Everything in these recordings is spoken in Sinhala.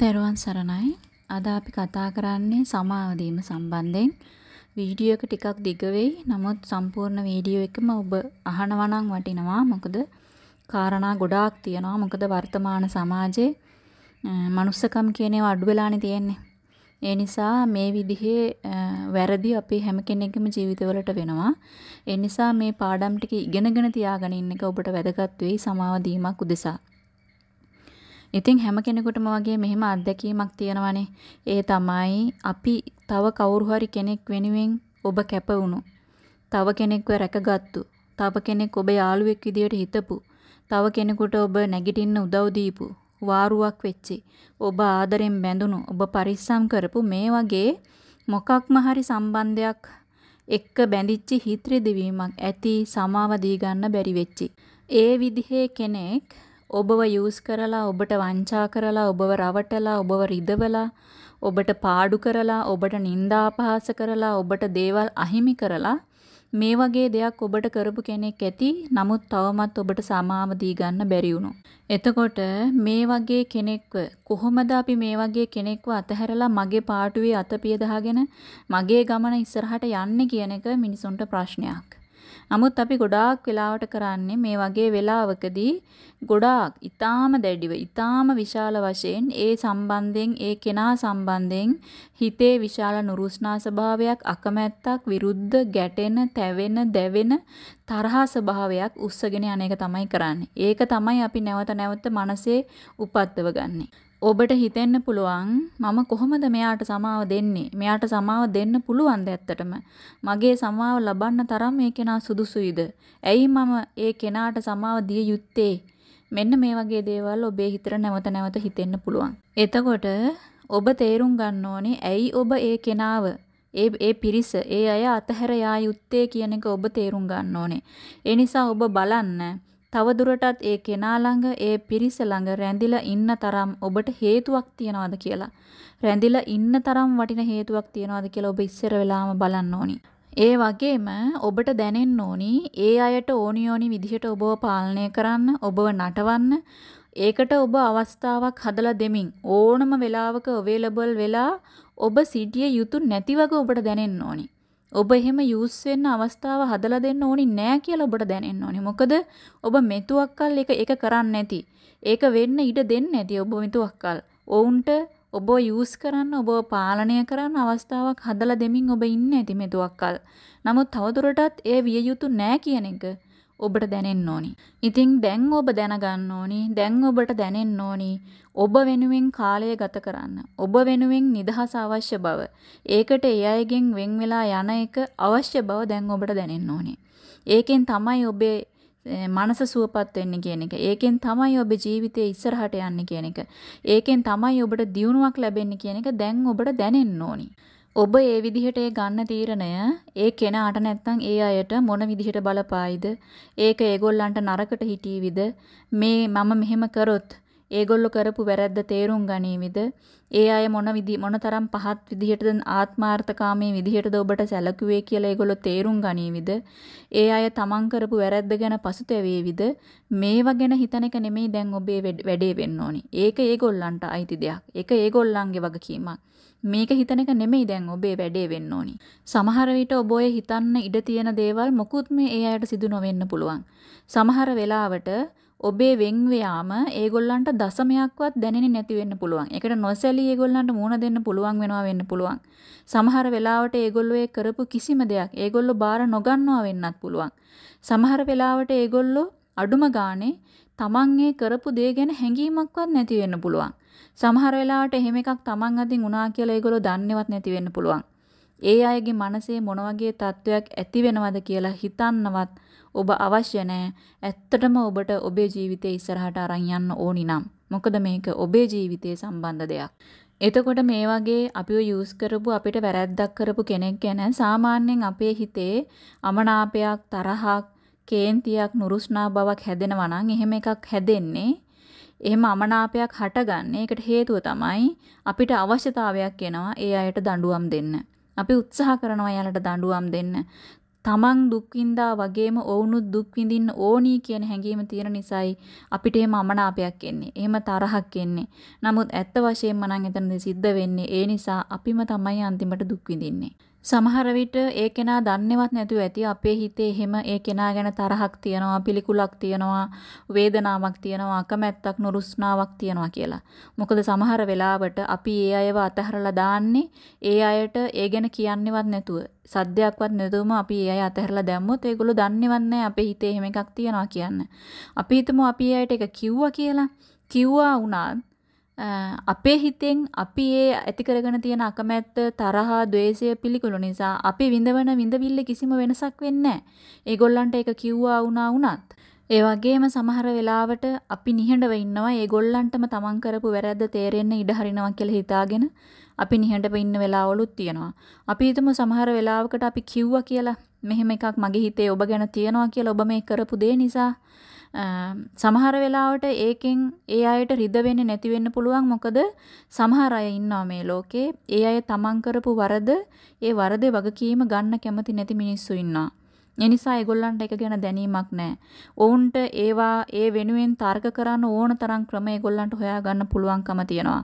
තෙරුවන් සරණයි. අද අපි කතා කරන්නේ සමාව දීම සම්බන්ධයෙන්. වීඩියෝ එක ටිකක් දිග වෙයි. නමුත් සම්පූර්ණ වීඩියෝ එකම ඔබ අහනවා නම් වටිනවා. මොකද කාරණා ගොඩාක් තියෙනවා. මොකද වර්තමාන සමාජයේ මනුස්සකම් කියන ඒවා අඩු වෙලානේ තියෙන්නේ. ඒ නිසා මේ විදිහේ වැරදි අපේ හැම කෙනෙක්ගේම ජීවිතවලට වෙනවා. ඒ නිසා මේ පාඩම් ටික ඉගෙනගෙන තියාගෙන ඉන්න එක ඔබට වැදගත් වෙයි සමාව දීමක් උදෙසා. ඉතින් හැම කෙනෙකුටම වගේ මෙහෙම අත්දැකීමක් තියෙනවනේ. ඒ තමයි අපි තව කවුරු හරි කෙනෙක් වෙනුවෙන් ඔබ කැප වුණු. තව කෙනෙක්ව රැකගත්තු. තව කෙනෙක් ඔබ යාළුවෙක් විදියට හිතපු. තව කෙනෙකුට ඔබ නැගිටින්න උදව් දීපු. වාරුවක් වෙච්චි. ඔබ ආදරෙන් බැඳුණු. ඔබ පරිස්සම් කරපු මේ වගේ මොකක්ම හරි සම්බන්ධයක් එක්ක බැඳිච්ච හිත රිදවීමක් ඇති සමාව දී ගන්න බැරි වෙච්චි. ඒ විදිහේ කෙනෙක් ඔබව යූස් කරලා ඔබට වංචා කරලා ඔබව රවටලා ඔබව රිදවලා ඔබට පාඩු කරලා ඔබට නිନ୍ଦා අපහාස කරලා ඔබට දේවල් අහිමි කරලා මේ වගේ දෙයක් ඔබට කරපු කෙනෙක් ඇති. නමුත් තවමත් ඔබට සමාව දී ගන්න බැරි එතකොට මේ වගේ කෙනෙක්ව කොහොමද අපි මේ වගේ කෙනෙක්ව අතහැරලා මගේ පාටුවේ අත පියදාගෙන මගේ ගමන ඉස්සරහට යන්නේ කියන එක මිනිසුන්ට ප්‍රශ්නයක්. නමුත් අපි ගොඩාක් වෙලාවට කරන්නේ මේ වගේ වෙලාවකදී ගොඩාක් ඊටාම දැඩිව ඊටාම විශාල වශයෙන් ඒ සම්බන්ධයෙන් ඒ කෙනා සම්බන්ධයෙන් හිතේ විශාල නුරුස්නා ස්වභාවයක් අකමැත්තක් විරුද්ධ ගැටෙන තැවෙන දැවෙන තරහා ස්වභාවයක් උස්සගෙන යන එක තමයි කරන්නේ. ඒක තමයි අපි නැවත නැවත මනසේ උපද්දව ගන්නෙ. ඔබට හිතෙන්න පුළුවන් මම කොහොමද මෙයාට සමාව දෙන්නේ? මෙයාට සමාව දෙන්න පුළුවන්ද ඇත්තටම? මගේ සමාව ලබන්න තරම් මේ කෙනා සුදුසුයිද? ඇයි මම ඒ කෙනාට සමාව දිය යුත්තේ? මෙන්න මේ වගේ දේවල් ඔබේ හිතට නැවත නැවත හිතෙන්න පුළුවන්. එතකොට ඔබ තේරුම් ගන්න ඕනේ ඇයි ඔබ ඒ කෙනාව ඒ ඒ පිරිස ඒ අය අතහැර යා යුත්තේ කියන එක ඔබ තේරුම් ගන්න ඕනේ. ඒ නිසා ඔබ බලන්න තවදුරටත් ඒ කෙනා ළඟ ඒ පිරිස ළඟ රැඳිලා ඉන්න තරම් ඔබට හේතුවක් තියනවද කියලා. රැඳිලා ඉන්න තරම් වටින හේතුවක් තියනවද කියලා ඔබ ඉස්සර වෙලාම බලන්න ඕනි. ඒ වගේම ඔබට දැනෙන්න ඕනි ඒ අයට ඕනි ඕනි විදිහට ඔබව පාලනය කරන්න, ඔබව නටවන්න, ඒකට ඔබ අවස්ථාවක් හදලා දෙමින් ඕනම වෙලාවක අවේලබල් වෙලා ඔබ සිටිය යුතු නැති වගේ ඔබට දැනෙන්න ඕනි. ඔබ එහෙම යූස් වෙන්න අවස්ථාව හදලා දෙන්න ඕනි නෑ කියලා ඔබට දැනෙන්න ඕනි. මොකද ඔබ මෙතුවක්කල් එක එක කරන්නේ නැති. ඒක වෙන්න ඉඩ දෙන්නේ නැති ඔබ මෙතුවක්කල්. ඔවුන්ට ඔබ යූස් කරන්න ඔබ පාලනය කරන්න අවස්ථාවක් හදලා දෙමින් ඔබ ඉන්නේ නැති මෙතුවක්කල්. නමුත් තවදුරටත් ඒ විය යුතු නෑ කියන එක ඔබට දැනෙන්න ඕනි. ඉතින් දැන් ඔබ දැනගන්න ඕනි. දැන් ඔබට දැනෙන්න ඕනි. ඔබ වෙනුවෙන් කාලය ගත කරන්න. ඔබ වෙනුවෙන් නිදහස අවශ්‍ය බව. ඒකට ඒ අයගෙන් වෙන් වෙලා යන එක අවශ්‍ය බව දැන් ඔබට දැනෙන්න ඕනේ. ඒකෙන් තමයි ඔබේ මනස සුවපත් වෙන්නේ කියන එක. ඒකෙන් තමයි ඔබේ ජීවිතේ ඉස්සරහට යන්නේ කියන එක. ඒකෙන් තමයි ඔබට දියුණුවක් ලැබෙන්නේ කියන එක දැන් ඔබට දැනෙන්න ඕනි. ඔබ ඒ විදිහට ඒ ගන්න තීරණය ඒ කෙනාට නැත්තම් ඒ අයට මොන විදිහට බලපායිද? ඒක ඒගොල්ලන්ට නරකට හිටීවිද? මේ මම මෙහෙම කරොත් ඒගොල්ලෝ කරපු වැරද්ද තේරුම් ගනීවිද? ඒ අය මොන විදි මොනතරම් පහත් විදිහටද ආත්මාර්ථකාමී විදිහටද ඔබට සැලකුවේ කියලා ඒගොල්ලෝ තේරුම් ගනීවිද? ඒ අය තමන් කරපු වැරද්ද ගැන පසුතැවේවිද? මේවා ගැන හිතන එක නෙමෙයි දැන් ඔබේ වැඩේ වෙන්න ඕනි. ඒක ඒගොල්ලන්ට අයිති දෙයක්. ඒක ඒගොල්ලන්ගේ වගකීමක්. මේක හිතන එක නෙමෙයි දැන් ඔබේ වැඩේ වෙන්න ඕනි. සමහර විට ඔබ ඔය හිතන්න ඉඩ තියෙන දේවල් මොකුත් මේ ඒ අයට සිදු නොවෙන්න පුළුවන්. සමහර වෙලාවට ඔබේ වෙන් වයාම ඒගොල්ලන්ට දශමයක්වත් දැනෙන්නේ නැති වෙන්න පුළුවන්. ඒකට නොසැලී ඒගොල්ලන්ට මුණ දෙන්න පුළුවන් වෙනවා වෙන්න පුළුවන්. සමහර වෙලාවට ඒගොල්ලෝ කරපු කිසිම දෙයක් ඒගොල්ලෝ බාර නොගන්නවා වෙන්නත් පුළුවන්. සමහර වෙලාවට ඒගොල්ලෝ අඩුම ගානේ තමන් ඒ කරපු දේ ගැන හැඟීමක්වත් නැති වෙන්න පුළුවන්. සමහර වෙලාවට එහෙම එකක් තමන් අතින් වුණා කියලා ඒගොල්ලෝ දන්නේවත් නැති වෙන්න පුළුවන්. ඒ අයගේ මනසේ මොන වගේ තත්වයක් ඇති වෙනවද කියලා හිතන්නවත් ඔබ අවශ්‍ය නැහැ. ඇත්තටම ඔබට ඔබේ ජීවිතේ ඉස්සරහට අරන් යන්න ඕනි නම්. මොකද මේක ඔබේ ජීවිතේ සම්බන්ධ දෙයක්. එතකොට මේ වගේ අපිව යූස් කරපු අපිට වැරැද්දක් කරපු කෙනෙක් ගැන සාමාන්‍යයෙන් අපේ හිතේ අමනාපයක් තරහක් කේන්තියක් නුරුස්නා බවක් හැදෙනවා නම් එහෙම එකක් හැදෙන්නේ එහෙම අමනාපයක් හටගන්නේ ඒකට හේතුව තමයි අපිට අවශ්‍යතාවයක් එනවා ඒ අයට දඬුවම් දෙන්න. අපි උත්සාහ කරනවා යාලට දඬුවම් දෙන්න. තමන් දුක් විඳා වගේම ඔවුනුත් දුක් විඳින්න ඕනි කියන හැඟීම තියෙන නිසායි අපිට එහෙම අමනාපයක් එන්නේ. එහෙම තරහක් එන්නේ. නමුත් ඇත්ත වශයෙන්ම නම් එතනදී සිද්ධ වෙන්නේ ඒ නිසා අපිම තමයි අන්තිමට දුක් විඳින්නේ. සමහර විට ඒ කෙනා දන්නේවත් නැතුව ඇති අපේ හිතේ එහෙම ඒ කෙනා ගැන තරහක් තියනවා පිළිකුලක් තියනවා වේදනාවක් තියනවා අකමැත්තක් නුරුස්නාවක් තියනවා කියලා. මොකද සමහර වෙලාවට අපි ඒ අයව අතහැරලා දාන්නේ ඒ අයට ඒ ගැන කියන්නේවත් නැතුව සද්දයක්වත් නැතුවම අපි ඒ අය අතහැරලා දැම්මොත් ඒගොල්ලෝ දන්නේවත් නැහැ අපේ හිතේ එහෙම එකක් තියනවා කියන්න. අපි හිතමු අපි ඒ අයට ඒක කිව්වා කියලා. කිව්වා වුණත් අපේ හිතෙන් අපි ඒ ඇති කරගෙන තියෙන අකමැත්ත තරහා ద్వේෂය පිළිකුළු නිසා අපි විඳවන විඳවිල්ල කිසිම වෙනසක් වෙන්නේ නැහැ. ඒගොල්ලන්ට ඒක කිව්වා වුණා වුණත්. ඒ වගේම සමහර වෙලාවට අපි නිහඬව ඉන්නවා ඒගොල්ලන්ටම තමන් කරපු වැරද්ද තේරෙන්න ඉඩ හරිනවා කියලා හිතාගෙන අපි නිහඬව ඉන්න වෙලාවලුත් තියෙනවා. අපි හිතමු සමහර වෙලාවකට අපි කිව්වා කියලා මෙහෙම එකක් මගේ හිතේ ඔබ ගැන තියෙනවා කියලා ඔබ මේ කරපු දේ නිසා සමහර වෙලාවට ඒකෙන් ඒ අයට රිද වෙන්නේ නැති වෙන්න පුළුවන්. මොකද සමහර අය ඉන්නවා මේ ලෝකේ. ඒ අය තමන් කරපු වරද ඒ වරදේ වගකීම ගන්න කැමති නැති මිනිස්සු ඉන්නවා. ඒ නිසා ඒගොල්ලන්ට ඒක ගැන දැනීමක් නැහැ. ඔවුන්ට ඒවා ඒ වෙනුවෙන් තර්ක කරන්න ඕන තරම් ක්‍රම ඒගොල්ලන්ට හොයාගන්න පුළුවන්කම තියෙනවා.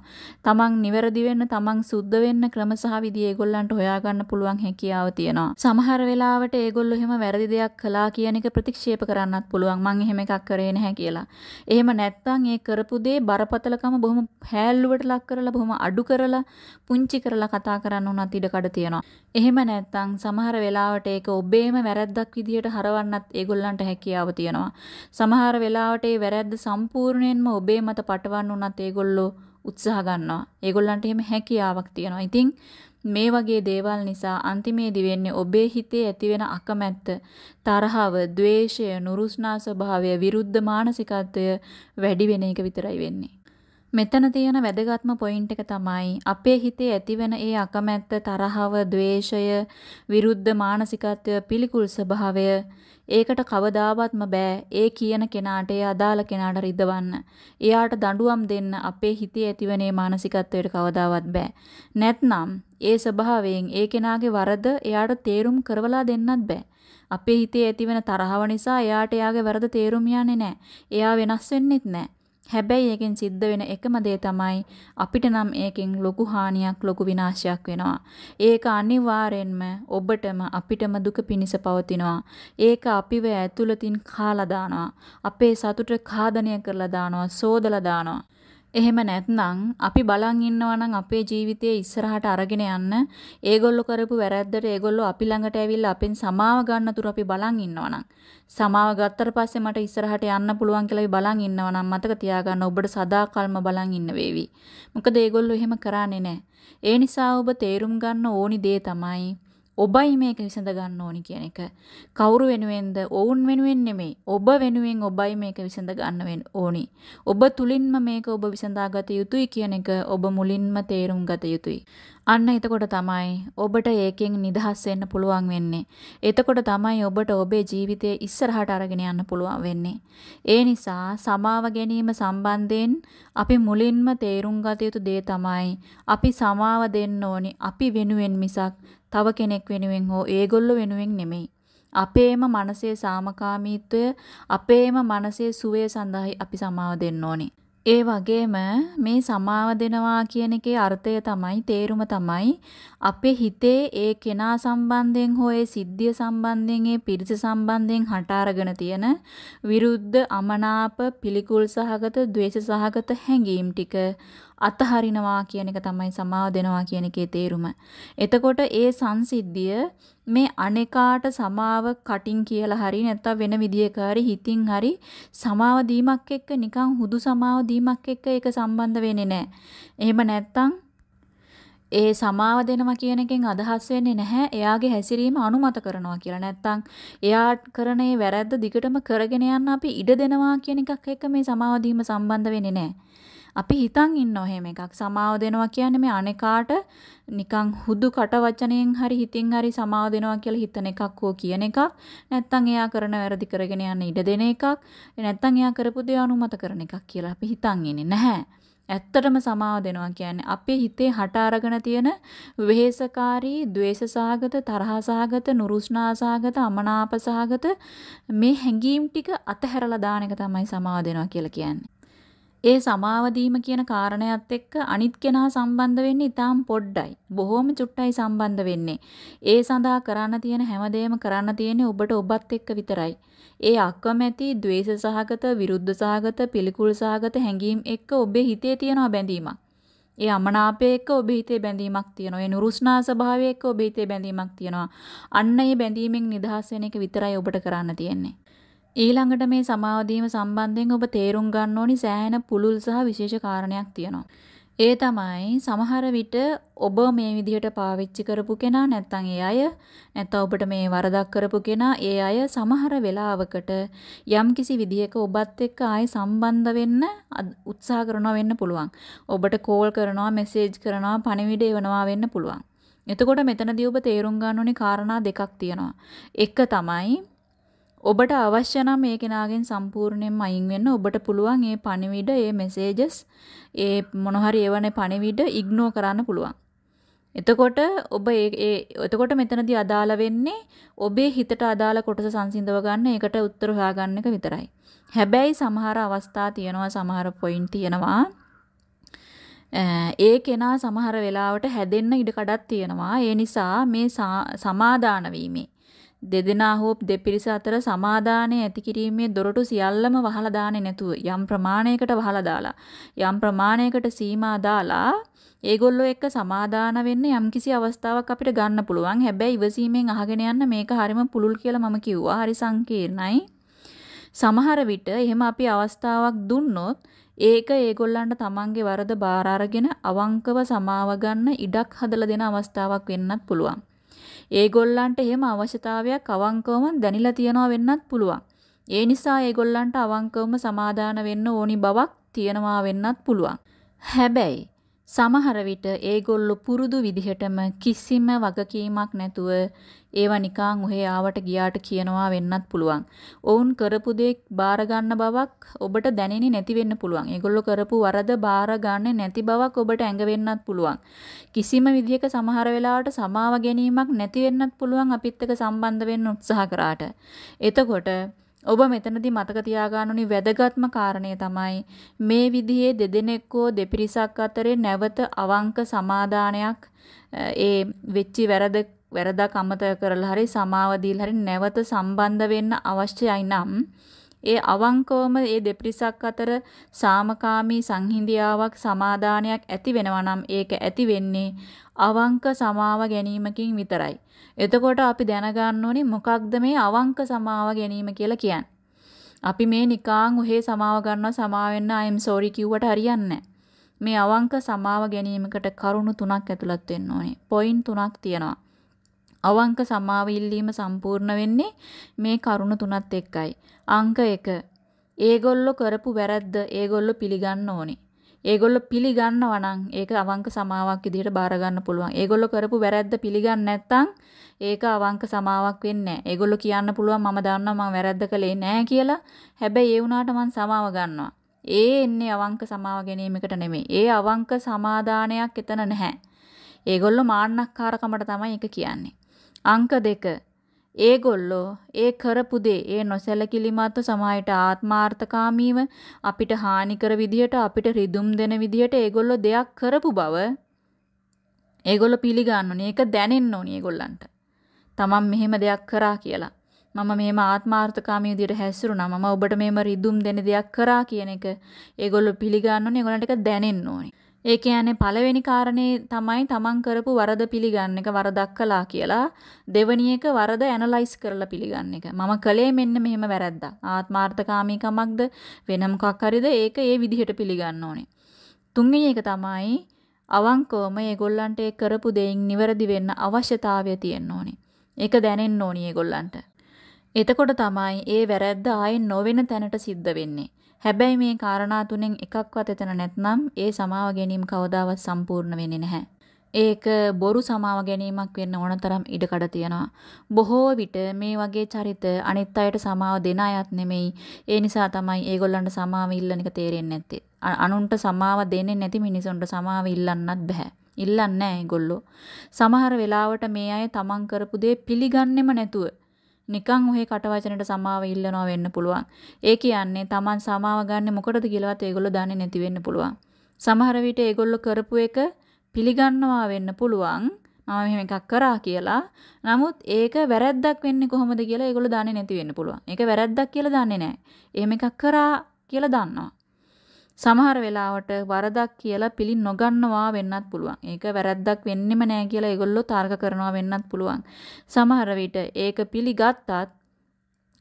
තමන් නිවැරදි වෙන්න, තමන් සුද්ධ වෙන්න ක්‍රම සහ විදි ඒගොල්ලන්ට හොයාගන්න පුළුවන් හැකියාව තියෙනවා. සමහර වෙලාවට ඒගොල්ලෝ එහෙම වැරදි දෙයක් කළා කියන එක ප්‍රතික්ෂේප කරන්නත් පුළුවන්. මං එහෙම එකක් කරේ නැහැ කියලා. එහෙම නැත්නම් ඒ කරපු දේ බරපතලකම බොහොම හැල්ලුවට ලක් කරලා බොහොම අඩු කරලා පුංචි කරලා කතා කරන්න උනත් ඉඩ කඩ තියෙනවා. එහෙම නැත්නම් සමහර වෙලාවට ඒක ඔබේම වැරද්දක් වැරද්දක් විදියට හරවන්නත් ඒගොල්ලන්ට හැකියාව තියෙනවා. සමහර වෙලාවට ඒ වැරද්ද සම්පූර්ණයෙන්ම ඔබේ මත පටවන්න උනත් ඒගොල්ලෝ උත්සාහ ගන්නවා. ඒගොල්ලන්ට එහෙම හැකියාවක් තියෙනවා. ඉතින් මේ වගේ දේවල් නිසා අන්තිමේදී වෙන්නේ ඔබේ හිතේ ඇතිවෙන අකමැත්ත, තරහව, ద్వේෂය, නුරුස්නා ස්වභාවය, විරුද්ධ මානසිකත්වය වැඩි වෙන එක විතරයි වෙන්නේ. මෙතන තියෙන වැදගත්ම පොයින්ට් එක තමයි අපේ හිතේ ඇතිවෙන ඒ අකමැත්ත තරහව, ద్వේෂය, විරුද්ධ මානසිකත්වය, පිළිකුල් ස්වභාවය ඒකට කවදාවත්ම බෑ ඒ කියන කෙනාට ඒ අදාළ කෙනාට රිදවන්න. එයාට දඬුවම් දෙන්න අපේ හිතේ ඇතිවෙන මේ මානසිකත්වයට කවදාවත් බෑ. නැත්නම් ඒ ස්වභාවයෙන් ඒ කෙනාගේ වරද එයාට තේරුම් කරවලා දෙන්නත් බෑ. අපේ හිතේ ඇතිවෙන තරහව නිසා එයාට එයාගේ වරද තේරුම් යන්නේ නැහැ. එයා වෙනස් වෙන්නෙත් නැහැ. හැබැයි ඒකෙන් සිද්ධ වෙන එකම දේ තමයි අපිට නම් ඒකෙන් ලොකු හානියක් ලොකු විනාශයක් වෙනවා. ඒක අනිවාර්යෙන්ම ඔබටම අපිටම දුක පිනිස පවතිනවා. ඒක අපිව ඇතුළතින් කාලා දානවා. අපේ සතුට ඛාදනය කරලා දානවා, සෝදලා දානවා. එහෙම නැත්නම් අපි බලන් ඉන්නවා නම් අපේ ජීවිතයේ ඉස්සරහට අරගෙන යන්න ඒගොල්ලෝ කරපු වැරැද්දට ඒගොල්ලෝ අපි ළඟට ඇවිල්ලා අපෙන් සමාව ගන්න තුරු අපි බලන් ඉන්නවා නම් සමාව ගත්තට පස්සේ මට ඉස්සරහට යන්න පුළුවන් කියලා අපි බලන් ඉන්නවා නම් මතක තියාගන්න ඔබට සදාකල්ම බලන් ඉන්න වේවි. මොකද ඒගොල්ලෝ එහෙම කරන්නේ නැහැ. ඒ නිසා ඔබ තේරුම් ගන්න ඕනි දේ තමයි ඔබයි මේක විසඳ ගන්න ඕනි කියන එක. කවුරු වෙනුවෙන්ද? ඔවුන් වෙනුවෙන් නෙමෙයි. ඔබ වෙනුවෙන් ඔබයි මේක විසඳ ගන්න ඕනි. ඔබ තුලින්ම මේක ඔබ විසඳාගත යුතුයි කියන එක ඔබ මුලින්ම තේරුම් ගත යුතුයි. අන්න එතකොට තමයි ඔබට ඒකෙන් නිදහස් වෙන්න පුළුවන් වෙන්නේ. එතකොට තමයි ඔබට ඔබේ ජීවිතය ඉස්සරහට අරගෙන යන්න පුළුවන් වෙන්නේ. ඒ නිසා සමාව ගැනීම සම්බන්ධයෙන් අපි මුලින්ම තේරුම් ගත යුතු දේ තමයි අපි සමාව දෙන්න ඕනි අපි වෙනුවෙන් මිසක් තව කෙනෙක් වෙනුවෙන් හෝ ඒගොල්ලෝ වෙනුවෙන් නෙමෙයි. අපේම මනසේ සාමකාමීත්වය අපේම මනසේ සුවය සඳහායි අපි සමාව දෙන්න ඕනේ. ඒ වගේම මේ සමාව දෙනවා කියන එකේ අර්ථය තමයි තේරුම තමයි අපේ හිතේ ඒ කෙනා සම්බන්ධයෙන් හෝ ඒ සිද්ධිය සම්බන්ධයෙන් ඒ පිරිස සම්බන්ධයෙන් හට අරගෙන තියෙන විරුද්ධ අමනාප පිළිකුල් සහගත ද්වේෂ සහගත හැඟීම් ටික. අතහරිනවා කියන එක තමයි සමාව දෙනවා කියන එකේ තේරුම. එතකොට ඒ සංසිද්ධිය මේ අනේකාට සමාව කටින් කියලා හරි නැත්නම් වෙන විදියක හරි හිතින් හරි සමාව දීමක් එක්ක නිකන් හුදු සමාව දීමක් එක්ක ඒක සම්බන්ධ වෙන්නේ නැහැ. එහෙම නැත්නම් ඒ සමාව දෙනවා කියන එකෙන් අදහස් වෙන්නේ නැහැ එයාගේ හැසිරීම අනුමත කරනවා කියලා. නැත්තම් එයා කරන ඒ වැරද්ද දිගටම කරගෙන යන්න අපි ඉඩ දෙනවා කියන එකක් එක්ක මේ සමාව දීම සම්බන්ධ වෙන්නේ නැහැ. අපි හිතන් ඉන්නවා එහෙම එකක්. සමාව දෙනවා කියන්නේ මේ අනේකාට නිකන් හුදු කට වචනයෙන් හරි හිතින් හරි සමාව දෙනවා කියලා හිතන එකක් හෝ කියන එකක්. නැත්තම් එයා කරන වැරදි කරගෙන යන්න ඉඩ දෙන එකක්. නැත්තම් එයා කරපු දේ අනුමත කරන එකක් කියලා අපි හිතන් ඉන්නේ නැහැ. ඇත්තටම සමාව දෙනවා කියන්නේ අපේ හිතේ හට අරගෙන තියෙන වෙහෙසකාරී, द्वේෂසහගත, තරහසහගත, නුරුස්නාසහගත, අමනාපසහගත මේ හැඟීම් ටික අතහැරලා දාන එක තමයි සමාව දෙනවා කියලා කියන්නේ. ඒ සමාව දීම කියන කාරණයක් එක්ක අනිත් කෙනා සම්බන්ධ වෙන්නේ ඊටාම් පොඩ්ඩයි. බොහොම චුට්ටයි සම්බන්ධ වෙන්නේ. ඒ සඳහා කරන්න තියෙන හැමදේම කරන්න තියෙන්නේ ඔබට ඔබත් එක්ක විතරයි. ඒ අකමැති, द्वේෂ සහගත, විරුද්ධ සහගත, පිළිකුල් සහගත හැඟීම් එක්ක ඔබේ හිතේ තියෙන බැඳීමක්. ඒ අමනාපය එක්ක ඔබේ හිතේ බැඳීමක් තියෙනවා. ඒ නුරුස්නා ස්වභාවය එක්ක ඔබේ හිතේ බැඳීමක් තියෙනවා. අන්න ඒ බැඳීමෙන් නිදහස් වෙන එක විතරයි ඔබට කරන්න තියෙන්නේ. ඊළඟට මේ සමාව දීම සම්බන්ධයෙන් ඔබ තේරුම් ගන්න ඕනි සෑහෙන පුළුල් සහ විශේෂ කාරණයක් තියෙනවා. ඒ තමයි සමහර විට ඔබ මේ විදිහට පාවිච්චි කරපු කෙනා නැත්නම් ඒ අය නැත්නම් ඔබට මේ වරදක් කරපු කෙනා ඒ අය සමහර වෙලාවකට යම්කිසි විදිහක ඔබත් එක්ක ආයේ සම්බන්ධ වෙන්න උත්සාහ කරනවා වෙන්න පුළුවන්. ඔබට කෝල් කරනවා, මෙසේජ් කරනවා, පණිවිඩ එවනවා වෙන්න පුළුවන්. එතකොට මෙතනදී ඔබ තේරුම් ගන්න ඕනේ කාරණා දෙකක් තියෙනවා. එක තමයි ඔබට අවශ්‍ය නම් මේ කෙනාගෙන් සම්පූර්ණයෙන්ම අයින් වෙන්න ඔබට පුළුවන් මේ පණිවිඩ, මේ මැසේජස්, ඒ මොන හරි එවනේ පණිවිඩ ඉග්නෝර් කරන්න පුළුවන්. එතකොට ඔබ ඒ එතකොට මෙතනදී අදාළ වෙන්නේ ඔබේ හිතට අදාළ කොටස සංසිඳව ගන්න ඒකට උත්තර හොයාගන්න එක විතරයි. හැබැයි සමහර අවස්ථා තියෙනවා සමහර පොයින්ට් තියෙනවා ඒ කෙනා සමහර වෙලාවට හැදෙන්න ඉඩ කඩක් තියෙනවා. ඒ නිසා මේ සමාදාන වීමේ දෙදෙනා හෝ දෙපිරිස අතර සමාදානය ඇති කිරීමේ දොරටු සියල්ලම වහලා දාන්නේ නැතුව යම් ප්‍රමාණයකට වහලා දාලා යම් ප්‍රමාණයකට සීමා දාලා ඒගොල්ලෝ එක්ක සමාදාන වෙන්න යම්කිසි අවස්ථාවක් අපිට ගන්න පුළුවන්. හැබැයි ඉවසීමෙන් අහගෙන යන්න මේක හරිම පුළුල් කියලා මම කිව්වා. හරි සංකීර්ණයි. සමහර විට එහෙම අපි අවස්ථාවක් දුන්නොත් ඒක ඒගොල්ලන්ට තමන්ගේ වරද බාර අරගෙන අවංකව සමාව ගන්න ඉඩක් හදලා දෙන අවස්ථාවක් වෙන්නත් පුළුවන්. ඒගොල්ලන්ට එහෙම අවශ්‍යතාවයක් අවංකවම දැනිලා තියනවා වෙන්නත් පුළුවන්. ඒ නිසා ඒගොල්ලන්ට අවංකවම සමාදාන වෙන්න ඕනි බවක් තියනවා වෙන්නත් පුළුවන්. හැබැයි සමහර විට ඒගොල්ලෝ පුරුදු විදිහටම කිසිම වගකීමක් නැතුව ඒවා නිකන් ඔහේ ආවට ගියාට කියනවා වෙන්නත් පුළුවන්. ඔවුන් කරපු දේ බාර ගන්න බවක් ඔබට දැනෙන්නේ නැති වෙන්න පුළුවන්. ඒගොල්ලෝ කරපු වරද බාර ගන්නේ නැති බවක් ඔබට ඇඟ වෙන්නත් පුළුවන්. කිසිම විදිහක සමහර වෙලාවට සමාව ගැනීමක් නැති වෙන්නත් පුළුවන් අපිත් එක්ක සම්බන්ධ වෙන්න උත්සාහ කරාට. එතකොට ඔබ මෙතනදී මතක තියාගන්න ඕනි වැදගත්ම කාරණය තමයි මේ විදිහේ දෙදෙනෙක්කෝ දෙපිරිසක් අතරේ නැවත අවංක සමාදානයක් ඒ වෙච්චි වැරද වැරදක් අමතක කරලා හරි සමාව දීලා හරි නැවත සම්බන්ධ වෙන්න අවශ්‍යයි නම් ඒ අවංකවම ඒ දෙපිරිසක් අතර සාමකාමී සංහිඳියාවක් සමාදානයක් ඇති වෙනවා නම් ඒක ඇති වෙන්නේ අවංක සමාව ගැනීමකින් විතරයි. එතකොට අපි දැනගන්න ඕනේ මොකක්ද මේ අවංක සමාව ගැනීම කියලා කියන්නේ. අපි මේ නිකාං ඔහේ සමාව ගන්නවා සමාව වෙන්න I'm sorry කිව්වට හරියන්නේ මේ අවංක සමාව ගැනීමකට කරුණු තුනක් ඇතුළත් වෙන්න ඕනේ. පොයින්ට් තුනක් තියෙනවා. අවංක සමාව ඉල්ලීම සම්පූර්ණ වෙන්නේ මේ කරුණු තුනත් එක්කයි. අංක 1. ඒගොල්ලෝ කරපු වැරද්ද ඒගොල්ලෝ පිළිගන්න ඕනේ. ඒගොල්ලෝ පිළිගන්නවා නම් ඒක අවංක සමාවක් විදිහට බාර ගන්න පුළුවන්. ඒගොල්ලෝ කරපු වැරද්ද පිළිගන්නේ නැත්නම් ඒක අවංක සමාවක් වෙන්නේ නැහැ. ඒගොල්ලෝ කියන්න පුළුවන් මම දන්නවා මම වැරද්ද කළේ නැහැ කියලා. හැබැයි ඒ වුණාට මම සමාව ගන්නවා. ඒ එන්නේ අවංක සමාව ගැනීමකට නෙමෙයි. ඒ අවංක සමාදානයක් එතන නැහැ. ඒගොල්ලෝ මාන්නක්කාරකමට තමයි ඒක කියන්නේ. අංක 2 ඒගොල්ලෝ ඒ කරපු දේ ඒ නොසැලකිලිමත්ව සමායට ආත්මාර්ථකාමීව අපිට හානි කර විදියට අපිට රිදුම් දෙන විදියට ඒගොල්ලෝ දෙයක් කරපු බව ඒගොල්ලෝ පිළිගන්න ඕනේ. ඒක දැනෙන්න ඕනේ ඒගොල්ලන්ට. තමන් මෙහෙම දෙයක් කරා කියලා. මම මෙහෙම ආත්මාර්ථකාමී විදියට හැසිරුණා. මම ඔබට මෙහෙම රිදුම් දෙන දෙයක් කරා කියන එක ඒගොල්ලෝ පිළිගන්න ඕනේ. ඒගොල්ලන්ට ඒක දැනෙන්න ඕනේ. ඒ කියන්නේ පළවෙනි කාරණේ තමයි තමන් කරපු වරද පිළිගන්න එක වරදක් කළා කියලා. දෙවෙනි එක වරද ඇනලයිස් කරලා පිළිගන්න එක. මම කළේ මෙන්න මෙහෙම වැරද්දක්. ආත්මාර්ථකාමීකමක්ද වෙන මොකක් හරිද ඒක ඒ විදිහට පිළිගන්න ඕනේ. තුන්වෙනි එක තමයි අවංකවම ඒගොල්ලන්ට ඒ කරපු දෙයින් නිවැරදි වෙන්න අවශ්‍යතාවය තියෙන්න ඕනේ. ඒක දැනෙන්න ඕනේ ඒගොල්ලන්ට. එතකොට තමයි ඒ වැරද්ද ආයේ නොවෙන තැනට සිද්ධ වෙන්නේ. හැබැයි මේ කාරණා තුනෙන් එකක්වත් එතන නැත්නම් ඒ සමාව ගැනීම කවදාවත් සම්පූර්ණ වෙන්නේ නැහැ. ඒක බොරු සමාව ගැනීමක් වෙන්න ඕනතරම් ඉඩකඩ තියනවා. බොහෝ විට මේ වගේ චරිත අනිත් අයට සමාව දෙන අයත් නෙමෙයි. ඒ නිසා තමයි ඒගොල්ලන්ට සමාව ඉල්ලන එක තේරෙන්නේ නැත්තේ. අනුන්ට සමාව දෙන්නේ නැති මිනිසුන්ට සමාව ඉල්ලන්නත් බෑ. ඉල්ලන්නේ නැහැ ඒගොල්ලෝ. සමහර වෙලාවට මේ අය තමන් කරපු දේ පිළිගන්නෙම නැතුව නිකන් ඔහේ කටවචනට සමාව ඉල්ලනවා වෙන්න පුළුවන්. ඒ කියන්නේ තමන් සමාව ගන්න මොකටද කියලාවත් ඒගොල්ලෝ දන්නේ නැති වෙන්න පුළුවන්. සමහර විට ඒගොල්ලෝ කරපු එක පිළිගන්නවා වෙන්න පුළුවන්. මම මෙහෙම එකක් කරා කියලා. නමුත් ඒක වැරැද්දක් වෙන්නේ කොහොමද කියලා ඒගොල්ලෝ දන්නේ නැති වෙන්න පුළුවන්. ඒක වැරැද්දක් කියලා දන්නේ නැහැ. එහෙම එකක් කරා කියලා දන්නවා. සමහර වෙලාවට වරදක් කියලා පිළි නොගන්නවා වෙන්නත් පුළුවන්. ඒක වැරද්දක් වෙන්නෙම නෑ කියලා ඒගොල්ලෝ තර්ක කරනවා වෙන්නත් පුළුවන්. සමහර විට ඒක පිළිගත්තත්